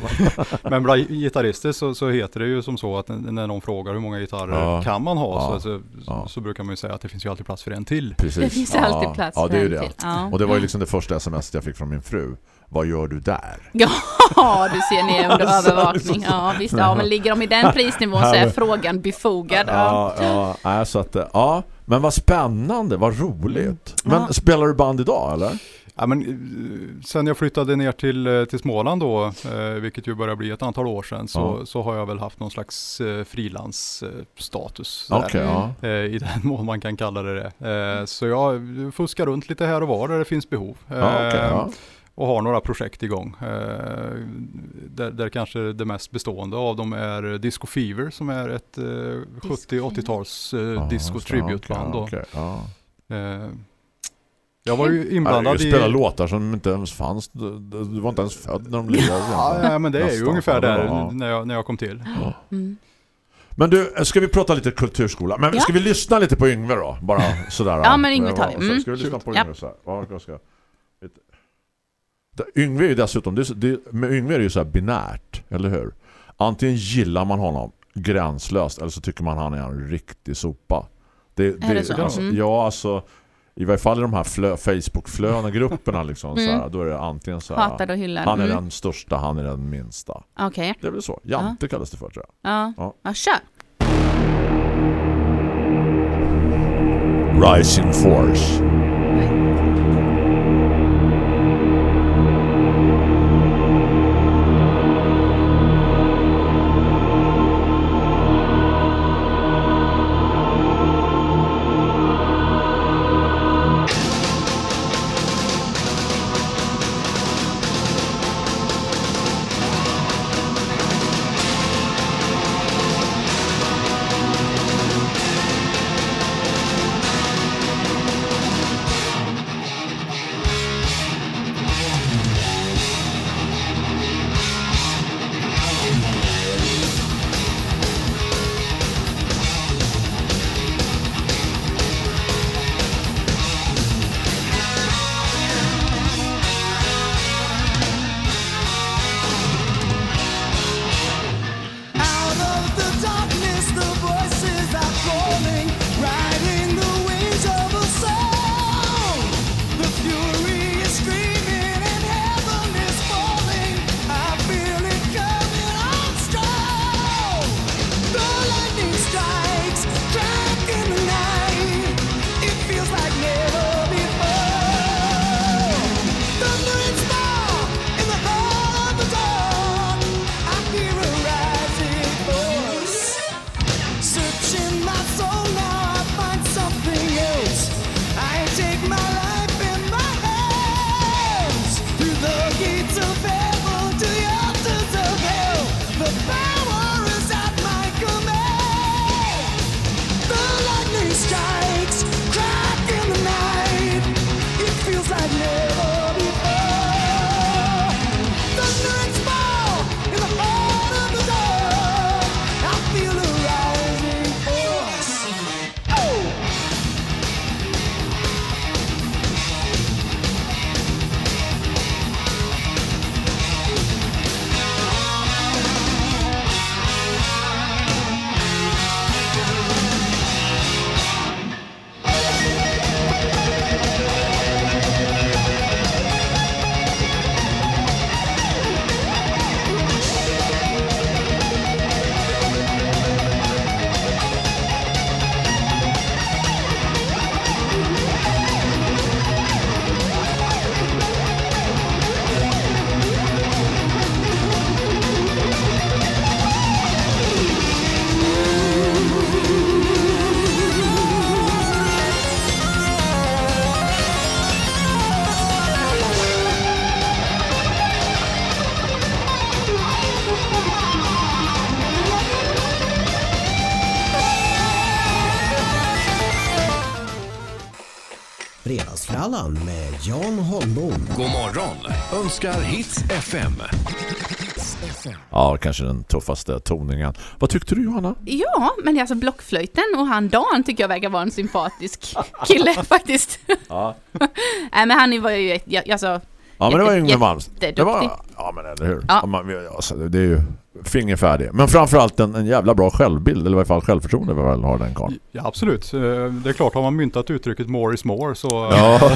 men bland gitarrister så, så heter det ju som så att när någon frågar hur många gitarrer
Ja.
kan man ha
Ja.
så, så,
Ja.
så brukar man ju säga att det finns ju alltid plats för en till.
Precis.
Det finns
ja,
alltid plats
Ja, det
för en
det.
till. Ja.
Och det var ju liksom det första sms jag fick från min fru. Vad gör du där?
Ja, du ser ner under övervakning. Ja, visst. Ja, men ligger de i den prisnivån så är frågan befogad. Ja.
Ja, ja, så att, ja, men vad spännande, vad roligt. Men
Ja.
spelar du band idag eller?
Ja, men, eh, sen jag flyttade ner till, eh, till Småland då, eh, vilket ju börjar bli ett antal år sedan, så,
Ja.
så har jag väl haft någon slags eh, frilansstatus.
Okej, ja.
Eh, I den mån man kan kalla det det. Eh, så jag fuskar runt lite här och var där det finns behov.
Ja, ja.
och har några projekt igång. Eh, där, där kanske det mest bestående av dem är Disco Fever som är ett eh, 70-80-tals eh,
Ja,
disco tributeband. då.
okej, okej, ja.
Eh, jag var ju inblandad i...
spelar låtar som inte ens fanns. Du, var inte ens född när de lirade.
Ja, ja, men det är ju ungefär där när jag, när jag kom till.
Mm.
Men du, ska vi prata lite kulturskola? Men
Ja.
ska vi lyssna lite på Yngve då? Bara sådär.
Ja, men Yngve tar vi. Mm.
Ska vi lyssna på. Yngve så här? Ska. Det- Yngve är ju dessutom, det, är- det, med Yngve är det ju så här binärt, eller hur? Antingen gillar man honom gränslöst eller så tycker man han är en riktig sopa. Det,
Är det så?
Alltså,
Mm.
Ja, alltså i varje fall i de här flö, Facebook-flöna grupperna liksom, så här,
Mm.
då är det antingen så här,
och hyllad.
han är
Mm.
den största, han är den minsta.
Okej.
Det är väl så. Jante kallas det för tror jag.
Ja.
Ja.
Ja, kör.
Rising Force.
Önskar Hits FM. Hits FM.
Ja, kanske den tuffaste toningen. Vad tyckte du Johanna?
Ja, men alltså blockflöjten och han Dan tycker jag verkar vara en sympatisk kille faktiskt.
Ja.
Nej men han var ju, alltså,
Ja, men det var Yngve Malms. Det var,
jätteduktig.
ja, men eller hur?
Ja.
Ja. man, alltså, det är ju fingerfärdig. Men framförallt en, en jävla bra självbild, eller i alla fall självförtroende vi väl har den karln.
Ja, absolut. Eh, Det är klart, har man myntat uttrycket more is more så
Ja,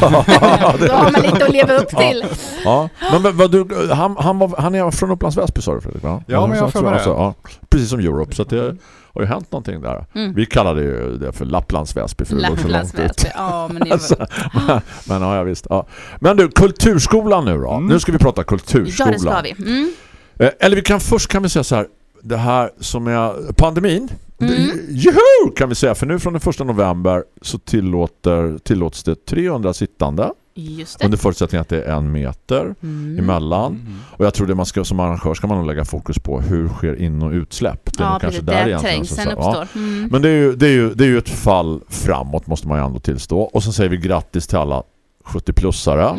då har man lite att leva upp till.
ja. Men vad, vad du, han, han, var, han är från Upplands Väsby sa du Fredrik va?
Ja, men jag för mig
alltså, ja, Precis som Europe, så att det har ju hänt någonting där.
Mm.
Vi kallade ju det för Lapplands Väsby för
Lapplands
långt ut.
Väsby. Ja, men det
Alltså,
var...
men, men ja, jag visst. Ja. Men du, kulturskolan nu då.
Mm.
Nu ska vi prata
Ja,
kulturskolan.
det ska vi. Mm.
Eh, Eller vi kan först kan vi säga så här. Det här som är pandemin.
Mm.
det- Juhu! Kan vi säga. För nu från den första november så tillåter, tillåts det 300 sittande.
Just det.
Under förutsättning att det är en meter
Mm.
emellan.
Mm.
Och jag tror det man ska som arrangör ska man nog lägga fokus på hur sker in- och utsläpp. Det är
Ja,
kanske där
Där
egentligen. så-
trängseln
så- ja.
uppstår. Mm.
Men det är, ju, det, är ju, det är ju ett fall framåt måste man ju ändå tillstå. Och så säger vi grattis till alla 70-plussare.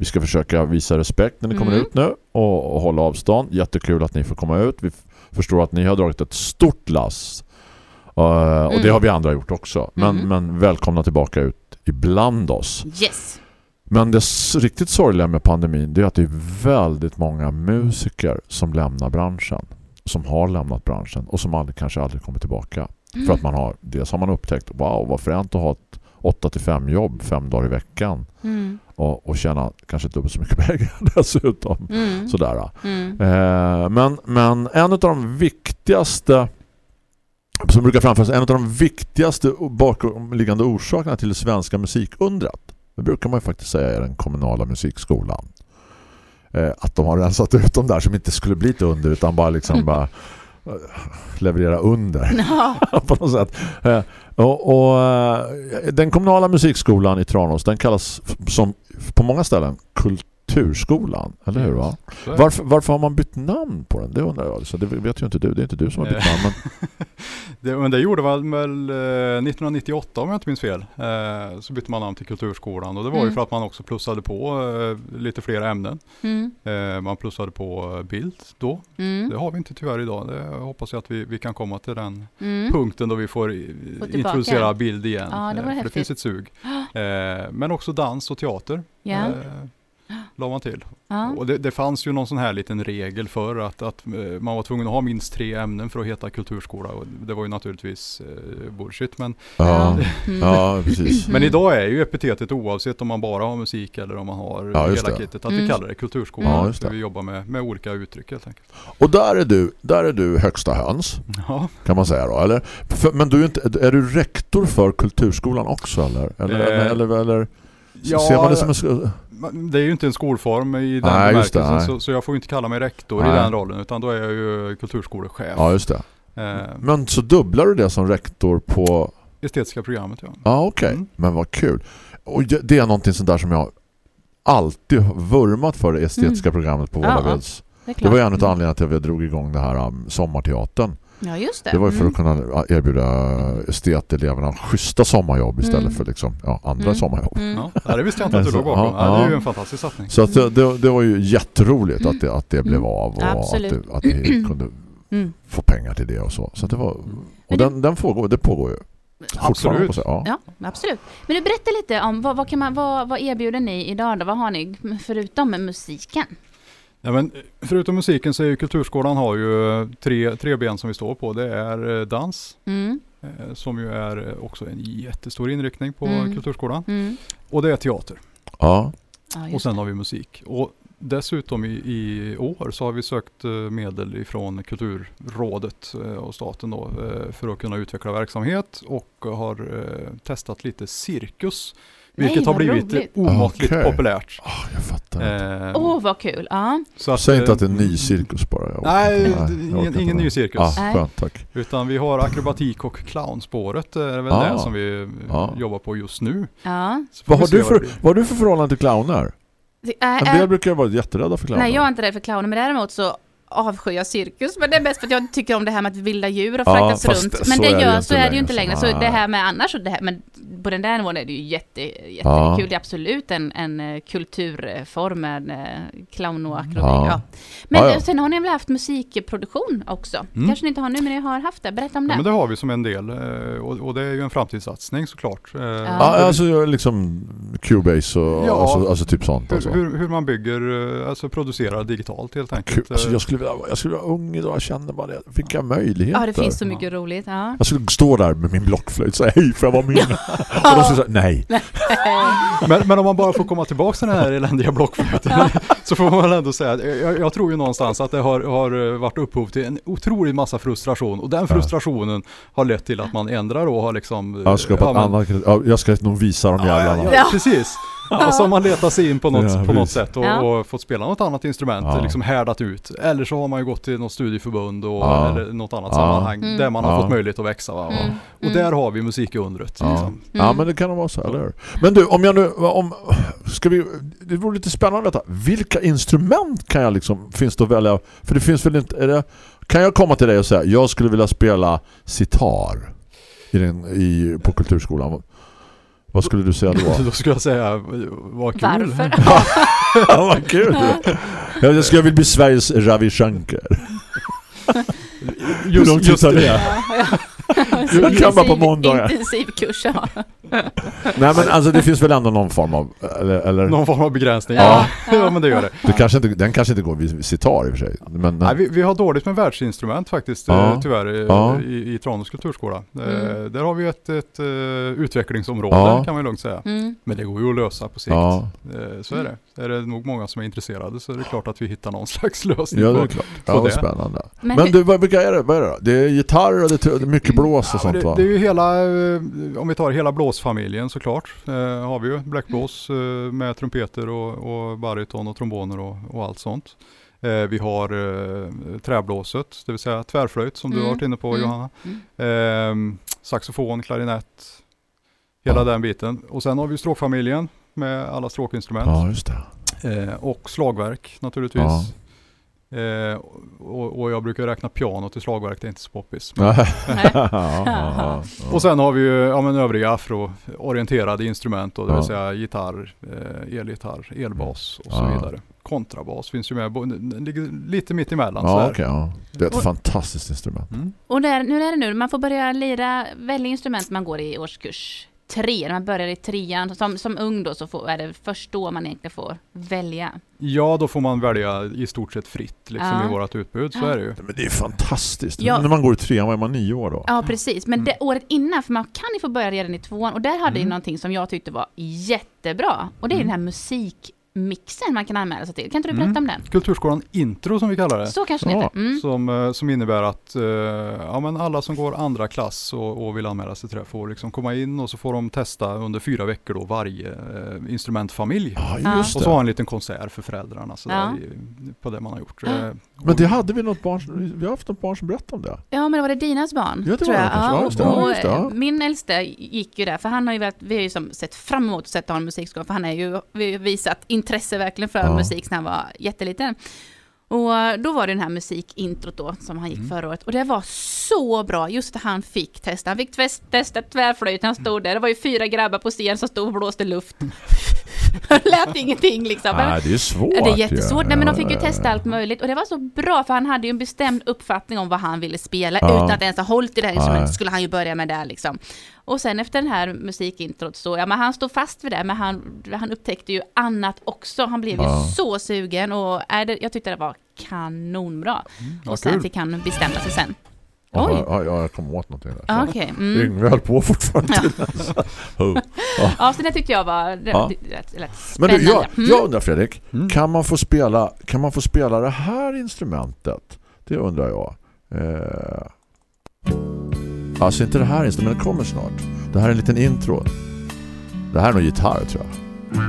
Vi ska försöka visa respekt när ni kommer
Mm.
ut nu och, och hålla avstånd. Jättekul att ni får komma ut. Vi förstår att ni har dragit ett stort lass. Uh, Och det
Mm.
har vi andra gjort också. Men,
Mm.
men välkomna tillbaka ut ibland oss.
Yes.
Men det riktigt sorgliga med pandemin det är att det är väldigt många musiker som lämnar branschen. Som har lämnat branschen och som aldrig, kanske aldrig kommer tillbaka. För att man har, dels har man upptäckt wow vad fränt att ha ett 8-5 jobb fem dagar i veckan
Mm.
Och, och tjäna kanske dubbelt så mycket pengar dessutom.
Mm.
Sådär.
Mm.
Eh, men, men en av de viktigaste som brukar framföras, en av de viktigaste bakomliggande orsakerna till det svenska musikundret det brukar man ju faktiskt säga är den kommunala musikskolan. Eh, att de har rensat ut de där som inte skulle bli ett under utan bara liksom bara eh, leverera under
Ja.
på något sätt. Och, och eh, den kommunala musikskolan i Tranås den kallas som på många ställen kulturskolan, eller hur va?
Så är det.
Varför, varför har man bytt namn på den? Det undrar jag. Alltså, det vet ju inte du. Det är inte du som har bytt
Eh.
namn. Men,
Det, men det gjorde väl, väl eh, 1998 om jag inte minns fel. Eh, så bytte man namn till Kulturskolan och det var ju
Mm.
för att man också plussade på eh, lite fler ämnen.
Mm.
Eh, man plussade på eh, bild då.
Mm.
Det har vi inte tyvärr idag. Det hoppas jag att vi, vi kan komma till den
Mm.
punkten då vi får introducera bild igen.
Ja, det var
Eh, för det finns ett sug. Eh, men också dans och teater.
Ja.
La man till.
Ja.
Och det, det fanns ju någon sån här liten regel för att, att eh, man var tvungen att ha minst tre ämnen för att heta kulturskola. Och det var ju naturligtvis eh, bullshit. Men,
ja,
Mm.
ja, precis.
men idag är ju epitetet oavsett om man bara har musik eller om man har
Ja,
hela
det.
kittet. Att
Mm.
vi kallar det kulturskola.
Ja,
för
det.
vi jobbar med, med olika uttryck helt enkelt.
Och där är du, där är du högsta höns
Ja,
kan man säga då, eller? För, men du är inte är du rektor för kulturskolan också eller eller
Eh,
eller, eller,
ja,
ser man det som en
det är ju inte en skolform i den
Nej, det,
bemärkelsen.
nej.
Så, så jag får ju inte kalla mig rektor
Nej.
i den rollen. Utan då är jag ju kulturskolechef.
Ja, just det.
Eh,
Men så dubblar du det som rektor på
estetiska programmet ja.
Ja, okej.
Mm.
Men vad kul. Och det det är någonting sånt där som jag alltid vurmat för det estetiska programmet på
Mm. Ja,
Vålaveds.
Det,
Det var ju en av anledningarna till att vi drog igång det här um, sommarteatern.
Ja, just det.
Det var ju för
Mm.
att kunna erbjuda esteteleverna schyssta sommarjobb istället
Mm.
för liksom, ja, andra
Mm.
sommarjobb.
Mm.
Ja, det visste jag inte att du låg bakom.
Ja,
Ja, det är ju en fantastisk satsning.
Så att det, det, det var ju jätteroligt att det, att det blev
Mm.
av och
Absolut.
att, det, att ni kunde
Mm.
få pengar till det och så. Så det var, och
det-
den, den pågår, det pågår ju.
Absolut.
Ja.
Ja, absolut. Men du berätta lite om vad, vad, kan man, vad, vad erbjuder ni idag då? Vad har ni förutom med musiken?
Ja, men förutom musiken så är ju Kulturskolan har ju eh, tre, tre ben som vi står på. Det är eh, dans,
Mm.
eh, som ju är också en jättestor inriktning på
Mm.
Kulturskolan.
Mm.
Och det är teater.
Ja.
Ja,
Och sen
det.
har vi musik. Och dessutom i, i år så har vi sökt medel ifrån Kulturrådet och staten då, för att kunna utveckla verksamhet och har testat lite cirkus.
Nej,
Vilket har
vad
blivit
roligt.
omåttligt
Okej.
populärt.
Ah, jag fattar.
Eh,
Åh, vad kul. Ja.
så att,
Säg inte
eh,
att det är en ny cirkus bara. Jag
Nej, det-
jag
ingen- ingen
det.
ny cirkus.
Ah,
Nej.
skönt, tack.
Utan vi har akrobatik och clownspåret eh, är väl
Ah.
det som vi eh,
Ah.
jobbar på just nu.
ja.
Får
Vad har, du för,
det
vad har du för förhållande till clowner?
Det är-
En del brukar vara jätterädda för clowner.
Nej, jag är inte rädd för clowner, men däremot så avskyr jag cirkus, men det är mest för att jag tycker om det här med att vilda djur har
Ja,
fraktats
fast
runt.
så
Men det
är det
gör, så är det ju inte
längre, så nej.
det här med annars, så det här, men på den där nivån är det ju jätte, jättekul.
Ja.
Det är absolut en, en eh, kulturform, en eh, clown och akrobi.
Ja.
Ja. Men
Ja, ja.
sen har ni väl haft musikproduktion också?
Mm.
Kanske ni inte har nu, men ni har haft det. Berätta om
Ja,
det.
men det har vi som en del eh, och, och det är ju en framtidssatsning såklart.
Ja, alltså liksom Cubase och
Ja.
alltså, alltså typ sånt. Alltså.
Hur, hur, hur man bygger, alltså producerar digitalt helt enkelt.
Alltså, jag, skulle vilja, jag skulle vara ung idag, jag kände bara det. Vilka möjligheter.
Ja, det finns så mycket roligt. Ja.
Jag skulle stå där med min blockflöjt och säga hej, får jag vara med? och de säga nej.
Men, men om man bara får komma tillbaka till den här eländiga blockflöjten så får man väl ändå säga att jag, jag tror ju någonstans att det har, har eh, varit upphov till en otrolig massa frustration och den frustrationen har lett till att man ändrar och har liksom... eh,
Jag ska, på
ja, men-
annat, ja, jag ska nog visa de jävlarna.
Ja, ja, precis. Och så har man letat sig in på något,
Ja,
på något sätt och,
Ja.
och fått spela något annat instrument,
Ja.
liksom härdat ut. Eller så har man ju gått till något studieförbund och,
Ja.
eller något annat
Ja.
sammanhang
Mm.
där man har
Ja.
fått möjlighet att växa. Va?
Mm.
Och
Mm.
där har vi musikundret.
Ja.
Liksom.
ja, men det kan vara så, eller hur? Men du, om jag nu, om, ska vi, det vore lite spännande att veta, vilka instrument kan jag liksom, finns det att välja? För det finns väl inte, är det, kan jag komma till dig och säga, jag skulle vilja spela sitar i den, i, på kulturskolan? Vad skulle du säga då?
Då skulle jag säga, vad kul.
Varför?
Ja, vad kul! Jag, jag skulle vilja bli Sveriges Ravi Shankar. Lång tid tar det?
Ja, ja.
Jag kan bara på måndagar.
Intensivkurs, ja.
Nej men alltså det finns väl ändå någon form av, eller, eller
Någon form av begränsning.
Ja.
Ja, ja men det gör det.
det kanske inte, den kanske inte går vid sitar i och för sig. Men,
Nej, vi, vi har dåligt med världsinstrument faktiskt,
Ja.
eh, tyvärr, i,
Ja.
i, i Tranås kulturskola. Eh,
Mm.
Där har vi ett, ett eh, utvecklingsområde
Ja.
kan man lugnt säga.
Mm.
Men det går ju att lösa på sikt.
ja,
Så är det. Är det nog många som är intresserade så är det klart att vi hittar någon slags lösning
ja det är klart.
på
Ja,
det.
spännande.
Men,
Men du, vad, vilka är det? Vad är det då? Det är gitarr och det är, mycket blås och
Ja,
sånt
det,
va?
det är ju hela, eh, om vi tar hela blåsfamiljen såklart, eh, har vi ju blackblås eh, med trumpeter och, och bariton och tromboner och, och allt sånt. Eh, vi har eh, träblåset, det vill säga tvärflöjt som du
Mm,
har varit inne på
mm,
Johanna.
mm.
Eh, saxofon, klarinett, hela
Ja.
den biten. Och sen har vi stråkfamiljen med alla stråkinstrument.
Ja, just det.
Eh, och slagverk naturligtvis.
Ja.
Eh, och, och jag brukar räkna piano till slagverk, det är inte så poppis. Men-
Ja.
Och sen har vi ju ja, men övriga afro-orienterade instrument då, det vill säga gitarr, eh, elgitarr, elbas och så vidare. Kontrabas finns ju med, ligger lite mitt emellan
Ja, ja. Det är ett
Och-
fantastiskt instrument.
Mm.
Och där, nu är det nu, man får börja lira, välja instrument man går i årskurs tre. När man börjar i trean, som, som ung då så får, är det först då man egentligen får välja.
Ja, då får man välja i stort sett fritt liksom,
Ja.
i vårt utbud, så
Ja.
är det ju.
Men det är fantastiskt.
Ja.
När man går i trean var man nio år då.
Ja, precis. Men
Mm.
det året innan, för man kan ju få börja redan i tvåan, och där hade ju
Mm.
någonting som jag tyckte var jättebra. Och det är
Mm.
den här musikmixen man kan anmäla sig till. Kan inte du
Mm.
berätta om den?
Kulturskolan Intro som vi kallar det.
Så kanske det
Ja.
heter. Mm.
Som, eh, som innebär att eh, ja, men alla som går andra klass och, och vill anmäla sig till det får liksom komma in och så får de testa under fyra veckor då varje eh, instrumentfamilj.
Just
Och så ha
det.
en liten konsert för föräldrarna så
Ja.
där, i, på det man har gjort. Eh,
Men det hade vi något barn, vi har haft något barn som berättade om det.
Ja, men det var det Dinas barn,
Ja, det
tror
var
jag.
det kanske. Ja, det.
och,
Ja, det,
eh, Min äldste gick ju där, för han har ju varit, vi har ju som sett fram emot att sätta honom i musikskolan, för han har ju vi har visat intresse verkligen för
Ja.
musik när han var jätteliten. Och då var det den här musikintrot då, som han gick
Mm.
förra året. Och det var så bra, just att han fick testa. Han fick testa tvärflöjt, han stod där. Det var ju fyra grabbar på scen som stod och blåste luft. Lät ingenting liksom. Men-
Nej, det är svårt.
Ja, det är jättesvårt.
ju.
Nej, men de
Ja,
fick ju
ja,
testa
ja.
allt möjligt. Och det var så bra, för han hade ju en bestämd uppfattning om vad han ville spela.
Ja.
Utan att ens ha hållit i det här instrumentet
Nej.
skulle han ju börja med det liksom. Och sen efter den här musikintrot så, ja men han stod fast vid det, men han, han upptäckte ju annat också. Han blev
Ja.
ju så sugen och är det, jag tyckte det var kanonbra.
vad
och sen
kul.
fick han bestämma sig sen.
Ja,
Oj.
ja, ja, jag kom åt någonting där.
Ja,
Så.
Okej. Mm.
Yngve höll på fortfarande. Oh.
Ja, så det tyckte jag var det,
Ja.
det, lät, lät
Men
spännande.
du, jag,
Mm.
jag undrar Fredrik,
Mm.
kan, man få spela, kan man få spela det här instrumentet? Det undrar jag. Eh, alltså inte det här instrumentet, kommer snart. Det här är en liten intro. Det här är nog gitarr tror jag.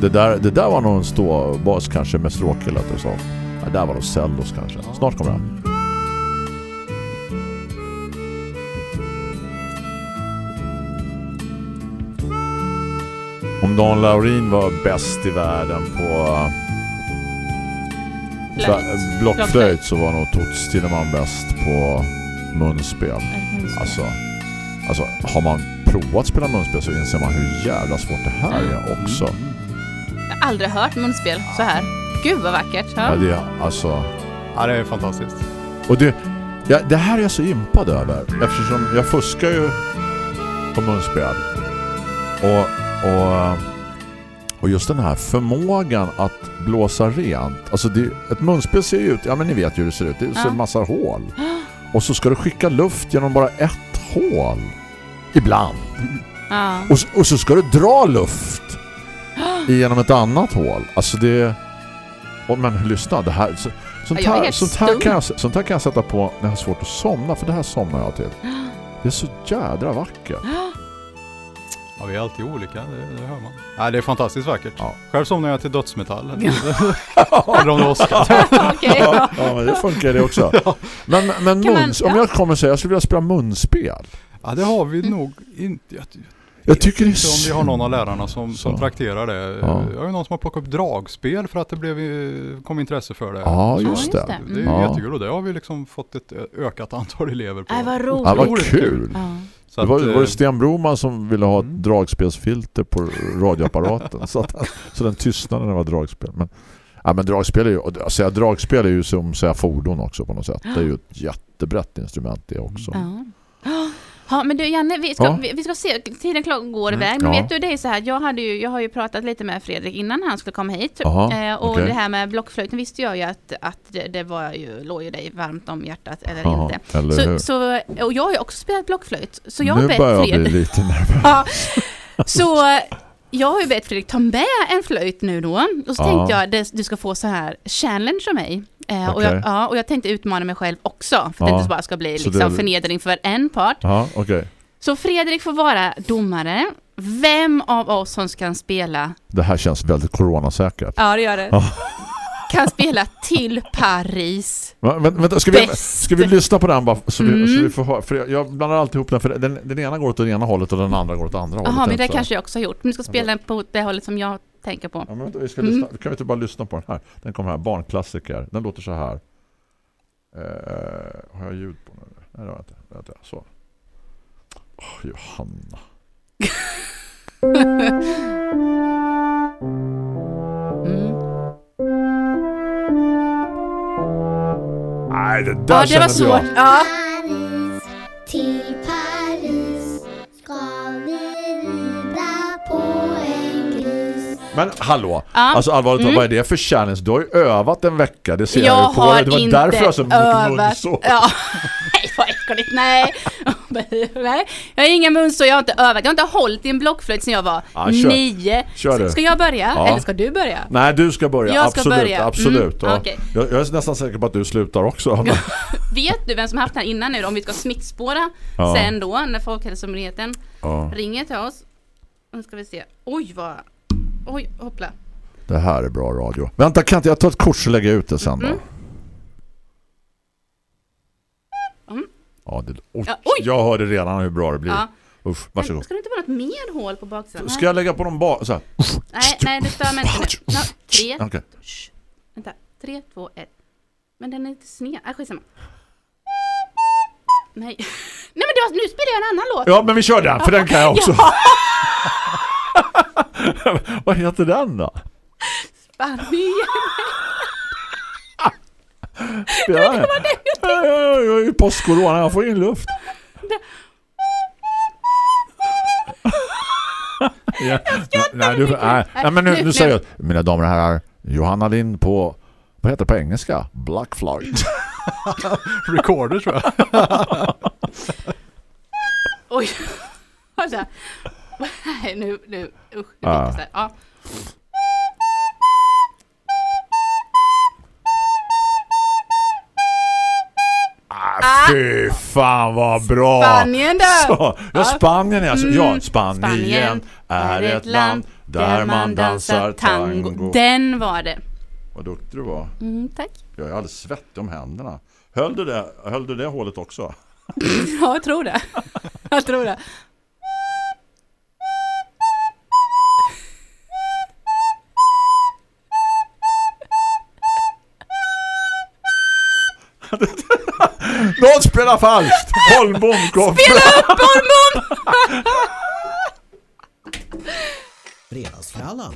Det där, det där var någon ståbas kanske med stråk eller sånt. Ja, där var nog cellos kanske. Snart kommer det. Om Dan Laurin var bäst i världen på För- Blockflöjt så var nog Tots Tilleman bäst på munspel. Alltså, alltså, har man provat spela munspel så inser man hur jävla svårt det här är också.
Jag har aldrig hört munspel så här. Gud vad vackert. Ja.
Ja, det är alltså...
Ja, det är fantastiskt.
Och det, ja, det här är jag så impad över eftersom jag fuskar ju på munspel. Och, och, och just den här förmågan att blåsa rent. Alltså det, ett munspel ser ju ut, ja men ni vet ju hur det ser ut. Det ser
Ja.
en massa hål. Och så ska du skicka luft genom bara ett hål. Ibland.
Ja.
Och, och så ska du dra luft genom ett annat hål. Alltså det... Och men lyssna, det här... Så, sånt, här, sånt, här kan jag, sånt här kan jag sätta på när jag har svårt att somna. För det här somnar jag till. Det är så jädra vackert.
Ja, vi är alltid olika, det, det hör man. Ja, det är fantastiskt vackert.
Ja.
Själv somnar jag till dödsmetall. Eller om det åskar.
Okej.
Ja, ja, men det funkar det också. Men, men
Kan man-
muns, om
ja.
jag kommer säga jag skulle vilja spela munspel.
Ja, det har vi nog inte. Jag
Jag tycker det är
inte om vi har någon av lärarna som, som
Så.
trakterar det.
Ja.
Jag har ju någon som har plockat upp dragspel för att det blev, kom intresse för det.
Ja,
Så
just det.
det.
Det är
Ja.
jättekul och det har vi liksom fått ett ökat antal elever på.
Äh, vad roligt.
Ja, vad kul.
Ja.
Så
Det var,
att,
var det
eh,
Sten Broman som ville ha ett
Mm.
dragspelsfilter på radioapparaten så, att, så den tystnade när det var dragspel. Men, ja, men dragspel är ju, säga dragspel är ju som säga fordon också på något sätt. Det är ju ett jättebrett instrument det också.
Ja. Ja, men du Janne, vi ska,
Ja.
vi, vi ska se, tiden går
Mm,
iväg. Men
ja.
vet du, det är så här, jag, hade ju, jag har ju pratat lite med Fredrik innan han skulle komma hit.
Jaha,
eh, och
okej.
det här med blockflöjten visste jag ju att, att det, det var ju, låg ju dig varmt om hjärtat eller
Ja,
inte.
eller?
Så, så, och jag har ju också spelat blockflöjt. Så jag
nu
bett
börjar jag bli lite nervös.
Ja, så jag har ju bett Fredrik ta med en flöjt nu då. Och så
Ja.
tänkte jag att du ska få så här challenge av mig. Eh, och, jag, ja, och jag tänkte utmana mig själv också. För att det inte bara ska bli liksom
det-
förnedring för en part.
Ja, okej.
Så Fredrik får vara domare. Vem av oss som kan spela,
Det här känns väldigt coronasäkert.
ja det gör det, kan spela till Paris.
Men, vänta, ska, vi, ska vi lyssna på den bara så, vi,
Mm.
så vi får höra? För jag, jag blandar alltid ihop den för den, den ena går åt det ena hållet och den andra går åt det andra hållet.
Jaha, men det kanske jag också har gjort. Men du ska spela den på det hållet som jag tänker på.
Ja, men vänta, vi ska
Mm.
lyssna. Kan vi inte bara lyssna på den här? Den kommer här, barnklassiker. Den låter så här. Eh, har jag ljud på nu? Nej, det har jag inte. Vänta, så. Åh, Johanna.
Mm.
Nej, det där
Ja, det var svårt.
jag.
Ja.
Till
Men hallå,
Ja.
alltså allvarligt
Mm.
vad är det för challenge? Du har ju övat en vecka, det ser
Jag
jag på
har.
Det var
inte
därför jag så mycket
övat.
munsår.
Ja. Nej, vad äckligt. Nej. Nej. Jag har inga munsår, jag har inte övat. Jag har inte hållit i en blockflöjt sedan jag var
Ja, kör.
nio.
Kör du.
Ska jag börja?
Ja.
Eller ska du börja?
Nej, du ska börja.
Jag ska
absolut,
börja.
absolut.
Mm, okej.
jag, jag är nästan säker på att du slutar också.
Vet du vem som haft den här innan nu då? Om vi ska smittspåra sen då när Folkhälsomyndigheten ringer till oss. Nu ska vi se. Oj vad... Oj, hoppla.
Det här är bra radio. Vänta, kan inte jag ta ett kort så lägger jag ut det sen då?
Mm. Mm.
Ja, det, oj,
Ja, oj!
Jag hörde redan hur bra det blir.
Ja.
Usch,
Men,
varsågod.
ska det inte vara något mer hål på baksidan?
Ska jag lägga på dem bara så här?
Nej, nej, det stör mig inte. nu. Nå, tre,
Okej.
Shh. Vänta, tre, två, ett. Men den är lite sned. Äh, skitsamma. Nej. Nej men det var, nu spelar jag en annan låt.
Ja, men vi kör den, för den kan jag också. Vad heter den då?
Spanien.
Spelar den? Ja, ja, ja, Jag är ju post-corona, jag får in luft. Ja. Nej, du, nej, nej, men nu,
Nu,
nu säger jag, mina damer och herrar, Johanna Lind på, vad heter det på engelska? Black Flight.
Recorder tror jag.
Oj. Vänta. Nej, nu, nu, usch. Nu
Ah.
det. Ja.
Ah, fy fan vad bra!
Spanien då!
Så, ja, Spanien är alltså, ja, Spanien,
Spanien
är ett land där man dansar tango.
Den var det.
Vad duktig du var.
Mm, tack.
Jag är alldeles svettig om händerna. Höll du det, höll du det hålet också?
Ja, jag tror det. Jag tror det.
Någon spelar falskt! Holmbom kom
Spela upp Holmbom!
Fredagsfrallan.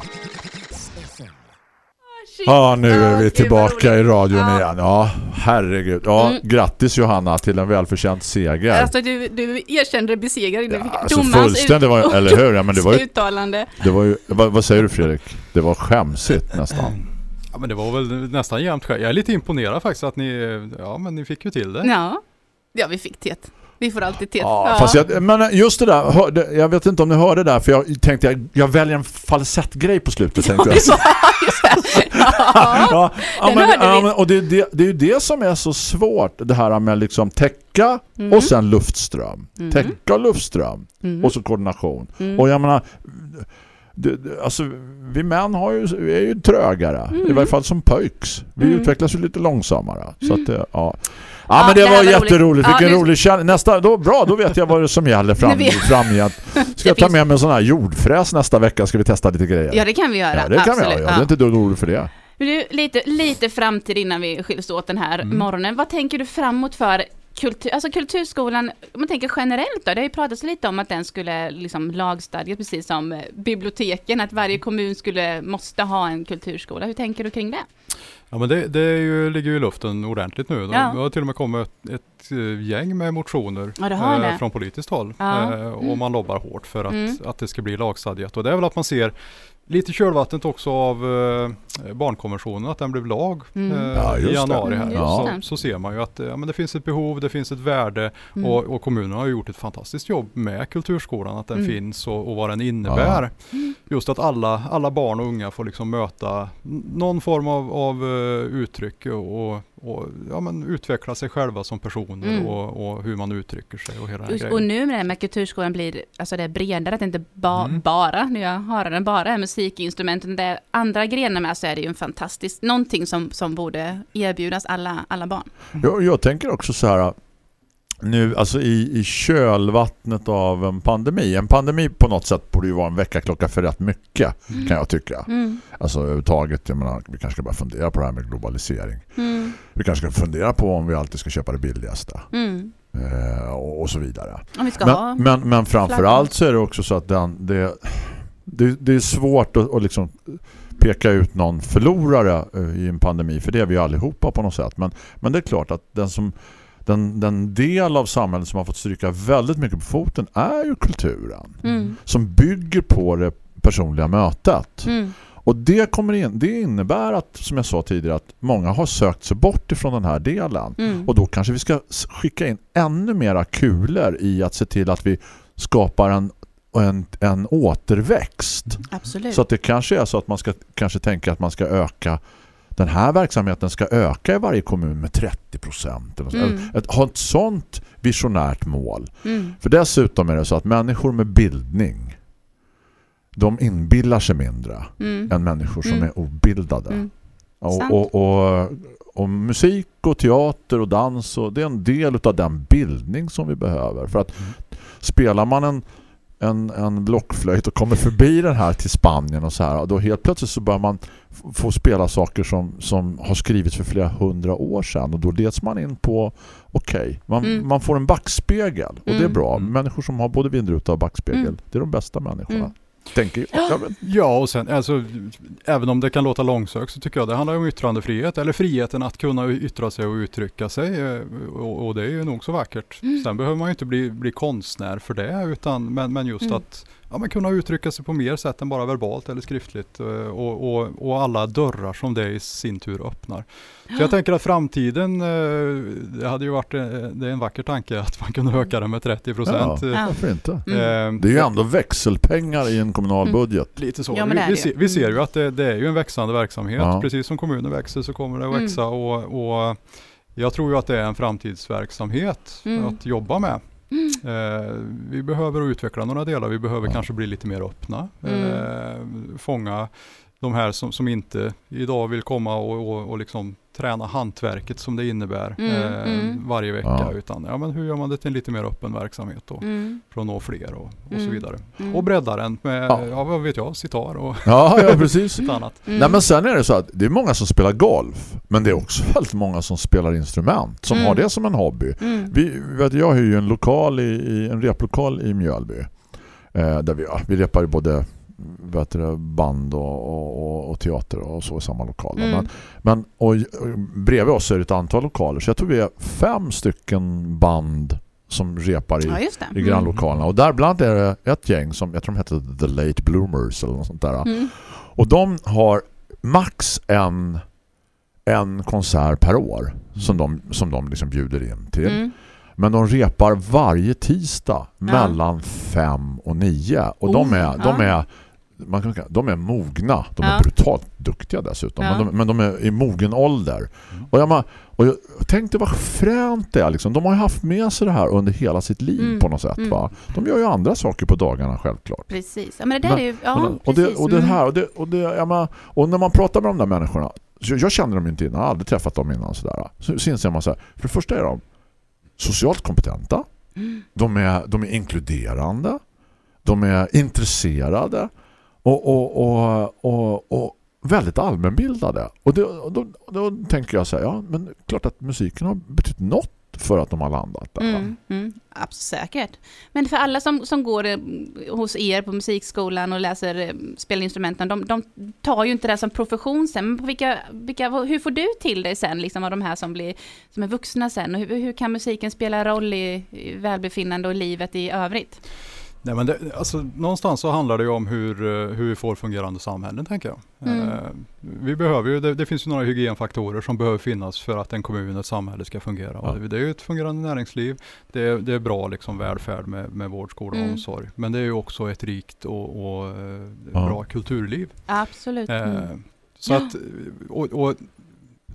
Ja, nu är vi tillbaka i radion
Ja.
igen. Ja, herregud. Ja,
Mm.
grattis Johanna till en välförtjänt seger.
Alltså du, du erkände innan
Ja,
fick
alltså fullständigt var eller hur? Ja, men det var ju,
uttalande.
det var ju vad, vad säger du Fredrik? Det var skämsigt nästan.
Ja, men det var väl nästan jämnt. Jag är lite imponerad faktiskt att ni, ja men ni fick ju till det.
Ja. ja, vi fick tet. Vi får alltid tet.
Ja, fast jag, men just det där, hör- det- jag vet inte om ni hörde det där för jag tänkte jag, jag väljer en falsettgrej på slutet tänkte jag.
Just det. Ja.
Ja, ja, men, ja, men, och det, är det, det är ju det som är så svårt det här med liksom täcka
Mm.
och sen luftström.
Mm.
Täcka och luftström
Mm.
och så koordination.
Mm.
Och jag menar det, det, alltså, vi män har ju, vi är ju trögare. I varje fall som pojks. Vi
Mm.
utvecklas ju lite långsammare. Så att, det- ja. Ja,
Ja,
men det,
det
var
var
jätteroligt.
roligt. Ja,
Vilken
nu-
rolig känsla. Nästa, då, bra, då vet jag vad det som gäller fram, framgent. Ska jag ta med mig en sån här jordfräs nästa vecka? Ska vi testa lite grejer?
Ja, det kan vi göra.
Ja, det kan
Absolut.
vi göra. Jag är inte dugg orolig för det.
Du, lite, lite framtid innan vi skiljs åt den här
Mm.
morgonen. Vad tänker du framåt för kultur, alltså kulturskolan, om man tänker generellt då? Det har ju pratats lite om att den skulle liksom lagstadgas precis som eh, biblioteken, att varje kommun skulle, måste ha en kulturskola. Hur tänker du kring det?
Ja men det, det ju, ligger ju i luften ordentligt nu. Det
Ja.
har till och med kommit ett, ett eh, gäng med motioner
Ja, det.
från politiskt håll.
Ja.
Eh, och man lobbar hårt för att,
Mm.
att det ska bli lagstadgat. Och det är väl att man ser lite kölvattnet också av eh, barnkonventionen, att den blev lag
Mm.
eh,
Ja,
i januari här.
Mm,
Ja.
just
Så, så ser man ju att ja, men det finns ett behov, det finns ett värde
Mm.
och, och kommunerna har gjort ett fantastiskt jobb med kulturskolan, att den
Mm.
finns och, och vad den innebär. Just att alla, alla barn och unga får liksom möta någon form av, av eh, uttryck och, och, och ja, men utveckla sig själva som personer
Mm.
och, och hur man uttrycker sig och hela den
och nu med det här med kulturskolan blir alltså det är bredare, att det inte ba,
Mm.
bara, nu jag har den bara är musikinstrumenten, det är andra grenar med så är det ju en fantastisk, någonting som, som borde erbjudas alla, alla barn.
Jag, jag tänker också så här nu, alltså i, i kölvattnet av en pandemi. En pandemi på något sätt borde ju vara en veckaklocka för rätt mycket, kan jag tycka.
Mm.
Alltså överhuvudtaget, jag menar, vi kanske ska bara fundera på det här med globalisering.
Mm.
Vi kanske ska fundera på om vi alltid ska köpa det billigaste.
Mm.
Eh, och, och så vidare. Men, men, men framförallt så är det också så att den, det, det, det är svårt att, att liksom peka ut någon förlorare eh, i en pandemi, för det är vi allihopa på något sätt. Men, men det är klart att den, som, den, den del av samhället som har fått stryka väldigt mycket på foten är ju kulturen.
Mm.
Som bygger på det personliga mötet.
Mm.
Och det, kommer in, det innebär att, som jag sa tidigare, att många har sökt sig bort ifrån den här delen.
Mm.
Och då kanske vi ska skicka in ännu mera kulor i att se till att vi skapar en, en, en återväxt.
Absolut.
Så att det kanske är så att man ska kanske tänka att man ska öka den här verksamheten ska öka i varje kommun med 30 procent.
Mm.
Ha ett sånt visionärt mål.
Mm.
För dessutom är det så att människor med bildning de inbillar sig mindre
Mm.
än människor som
Mm.
är obildade.
Mm.
Och, och, och, och musik och teater och dans och det är en del av den bildning som vi behöver. För att spelar man en, en, en blockflöjt och kommer förbi den här till Spanien och så här, då helt plötsligt så börjar man få spela saker som, som har skrivits för flera hundra år sedan och då leds man in på okej, man,
Mm.
man får en backspegel och det är
Mm.
bra.
Mm.
Människor som har både vindruta och backspegel,
Mm.
det är de bästa människorna. Tänker jag. Ja,
och sen alltså, även om det kan låta långsökt så tycker jag det handlar om yttrandefrihet eller friheten att kunna yttra sig och uttrycka sig eh, och, och det är ju nog så vackert.
Mm.
Sen behöver man ju inte bli, bli konstnär för det utan men, men just
Mm.
att ja, men kunna uttrycka sig på mer sätt än bara verbalt eller skriftligt eh, och, och, och alla dörrar som det i sin tur öppnar. Så jag tänker att framtiden, eh, det hade ju varit, eh, det är en vacker tanke att man kunde öka den med 30 procent.
Ja. Varför inte?
Mm.
Det är ju ändå växelpengar i en kommunal
Mm.
budget.
Lite så.
Ja,
vi, vi, ser,
ju.
vi ser
Mm.
ju att det, det är ju en växande verksamhet.
Ja.
Precis som kommunen växer så kommer det att
Mm.
växa och, och jag tror ju att det är en framtidsverksamhet
Mm.
att jobba med.
Mm.
Vi behöver utveckla några delar. Vi behöver kanske bli lite mer öppna.
Mm.
Eh, fånga de här som, som inte idag vill komma och, och, och liksom träna hantverket som det innebär
Mm,
eh,
mm.
varje vecka.
Ja.
Utan ja, men hur gör man det till en lite mer öppen verksamhet då,
Mm.
för att nå fler och, och så
Mm.
vidare.
Mm.
Och bredda den med,
Ja.
ja. vad vet jag, sitar och
Ja, ja precis.
annat.
Mm.
Nej men sen är det så att det är många som spelar golf men det är också väldigt många som spelar instrument som
Mm.
har det som en hobby.
Mm.
Vi, vet, jag har ju en lokal i, i en replokal i Mjölby eh, där vi, ja, vi repar ju både vet du, band och, och, och, teater och så i samma lokal.
Mm.
Men, men och, och bredvid oss är det ett antal lokaler så jag tror vi är fem stycken band som repar i,
Ja,
i grannlokalerna. Och där bland är det ett gäng som, jag tror de heter The Late Bloomers eller något sånt där.
Mm.
Och de har max en, en konsert per år som de, som de liksom bjuder in till.
Mm.
Men de repar varje tisdag mellan fem och nio. Och de
Oh,
är, de
ja.
är man kan, de är mogna. De
Ja.
är brutalt duktiga dessutom.
Ja.
Men, de, men de är i mogen ålder. Och jag, och jag tänkte vad fränt det är. Liksom. De har ju haft med sig det här under hela sitt liv
Mm.
på något sätt.
Mm.
Va? De gör ju andra saker på dagarna självklart.
Precis. Ja, men det där
Men-
är ju... Ja,
och, det,
precis.
och det
Mm.
här och, det, och, det, jag menar, och när man pratar med de där människorna så jag känner dem inte innan, jag har aldrig träffat dem innan sådär. Så, så inser man så här, för det första är de socialt kompetenta.
Mm.
De är, de är inkluderande. De är intresserade och, och, och, och, och väldigt allmänbildade. Och, det, då, då tänker jag så här, ja men klart att musiken har betytt något för att de har landat där.
Mm, mm, absolut säkert. Men för alla som, som går eh, hos er på musikskolan och läser eh, spelinstrumenten, de, de tar ju inte det som profession sen. Men vilka, vilka, hur får du till dig sen, liksom av de här som, blir, som är vuxna sen? Och hur, hur kan musiken spela roll i, i välbefinnande och livet i övrigt?
Nej, men det, alltså, någonstans så handlar det ju om hur, eh, hur vi får fungerande samhällen tänker jag.
Mm.
Eh, vi behöver ju, det, det finns ju några hygienfaktorer som behöver finnas för att en kommun, ett samhälle ska fungera.
Ja.
Och det, det är ju ett fungerande näringsliv, det är, det är bra liksom välfärd med, med vård, skola och
Mm.
omsorg. Men det är ju också ett rikt och, och eh,
Ja.
bra kulturliv.
Absolut.
Eh,
Mm.
så att, och, och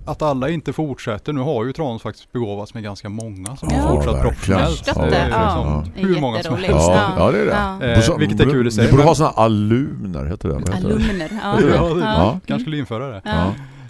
att alla inte fortsätter, nu har ju Tranås faktiskt begåvats med ganska många som
Ja.
har fortsatt professionellt.
Ja.
liksom
är
hur många som helst.
Ja, ja, det är det.
Ja.
Eh, vilket är kul i sig.
Vi borde ha såna alumner, heter det? Heter?
Alumner. Ja.
Ja,
Ja.
det-
Ja.
Kanske skulle införa det.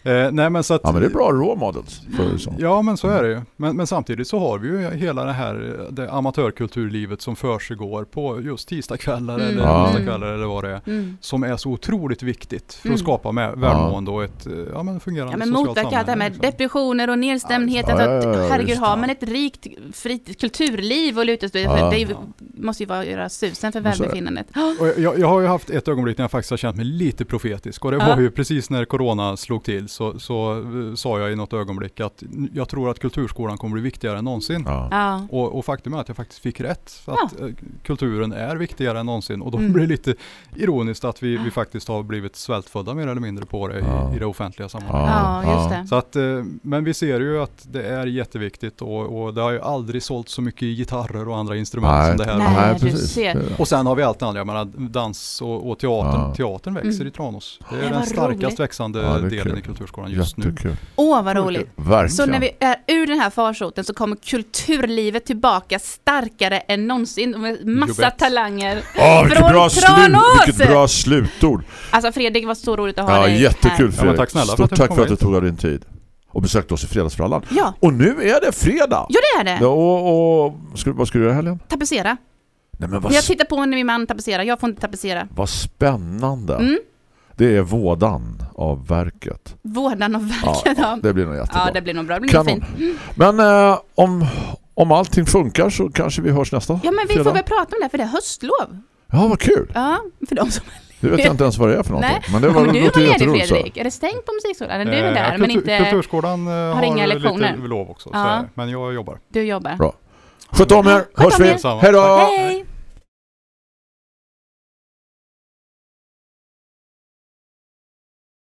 Ja.
Eh, nej men så att,
Ja, men det är bra role models. För det så.
Ja men så är det ju. Men, men samtidigt så har vi ju hela det här det amatörkulturlivet som försiggår på just tisdagskvällar
Mm.
eller onsdagskvällar eller vad det är.
Mm.
Som är så otroligt viktigt för
Mm.
att skapa med välmående och ett eh, ja, men fungerande
Ja, men
socialt
motverka allt det här
samhälle.
med
liksom.
depressioner och nedstämdhet.
Ja, ja,
att,
ja, ja,
herregud, har man ett rikt frit, kulturliv och luta sig
Ja.
det ju- måste ju vara göra susen för välbefinnandet.
Och jag, jag har ju haft ett ögonblick när jag faktiskt har känt mig lite profetisk och det
Ja.
var ju precis när corona slog till så, så eh, sa jag i något ögonblick att jag tror att kulturskolan kommer bli viktigare än någonsin.
Ja.
Ja.
Och, och faktum är att jag faktiskt fick rätt. Att eh, kulturen är viktigare än någonsin. Och då
Mm.
blir det lite ironiskt att vi, vi faktiskt har blivit svältfödda mer eller mindre på det
Ja.
i, i det offentliga sammanhanget.
ja, just
Ja.
det.
Så att, eh, men vi ser ju att det är jätteviktigt och, och det har ju aldrig sålt så mycket gitarrer och andra instrument
Nej.
som det här.
Nej.
precis. Det det.
Och sen har vi allt det andra, jag menar dans och, och teatern.
Ja.
Teatern växer
Mm.
i Tranås. Det är
Ja,
den starkast
roligt.
växande
Ja, det
delen
kul.
i kulturskolan just nu.
Jättekul.
Åh, vad roligt.
Verkligen.
Så när vi är ur den här farsoten så kommer kulturlivet tillbaka starkare än någonsin med massa talanger.
Åh, vilket,
Från
bra slut,
Tranås!
vilket bra slutord.
Alltså Fredrik, var så roligt att ha
Ja,
dig
jättekul
här.
Ja,
Fredrik.
tack snälla för
Stort
att
tack för att du tog av din tid. Och besökte oss i Fredagsfrallan.
Ja,
Och nu är det fredag!
jo det är det.
Ja, och, och ska, vad ska du göra helgen?
Tapetsera.
Nej men vad,
Jag tittar på när min man tapetserar, jag får inte tapetsera.
vad spännande.
Mm.
Det är vådan av verket.
Och
Ja,
verket. Ja,
det blir nog jättebra.
ja, det blir nog bra. Det blir
Kanon.
fint.
Men eh, om, om allting funkar så kanske vi hörs nästa
Ja, men vi
fredag.
får väl prata om det, för det är höstlov.
Ja, vad kul.
Ja, för de som...
Det vet jag inte ens vad det är för någonting.
Nej.
Men det var,
Men du var ledig. Fredrik. Är det stängt på musikskolan? Du
Eh,
är där,
ja,
men
kultur-
inte...
Kulturskolan eh, har,
inga lektioner.
lite lov också. Så
Ja.
Men jag jobbar.
Du jobbar.
Bra. Sköt om er, hörs vi. Hej då!
Hej!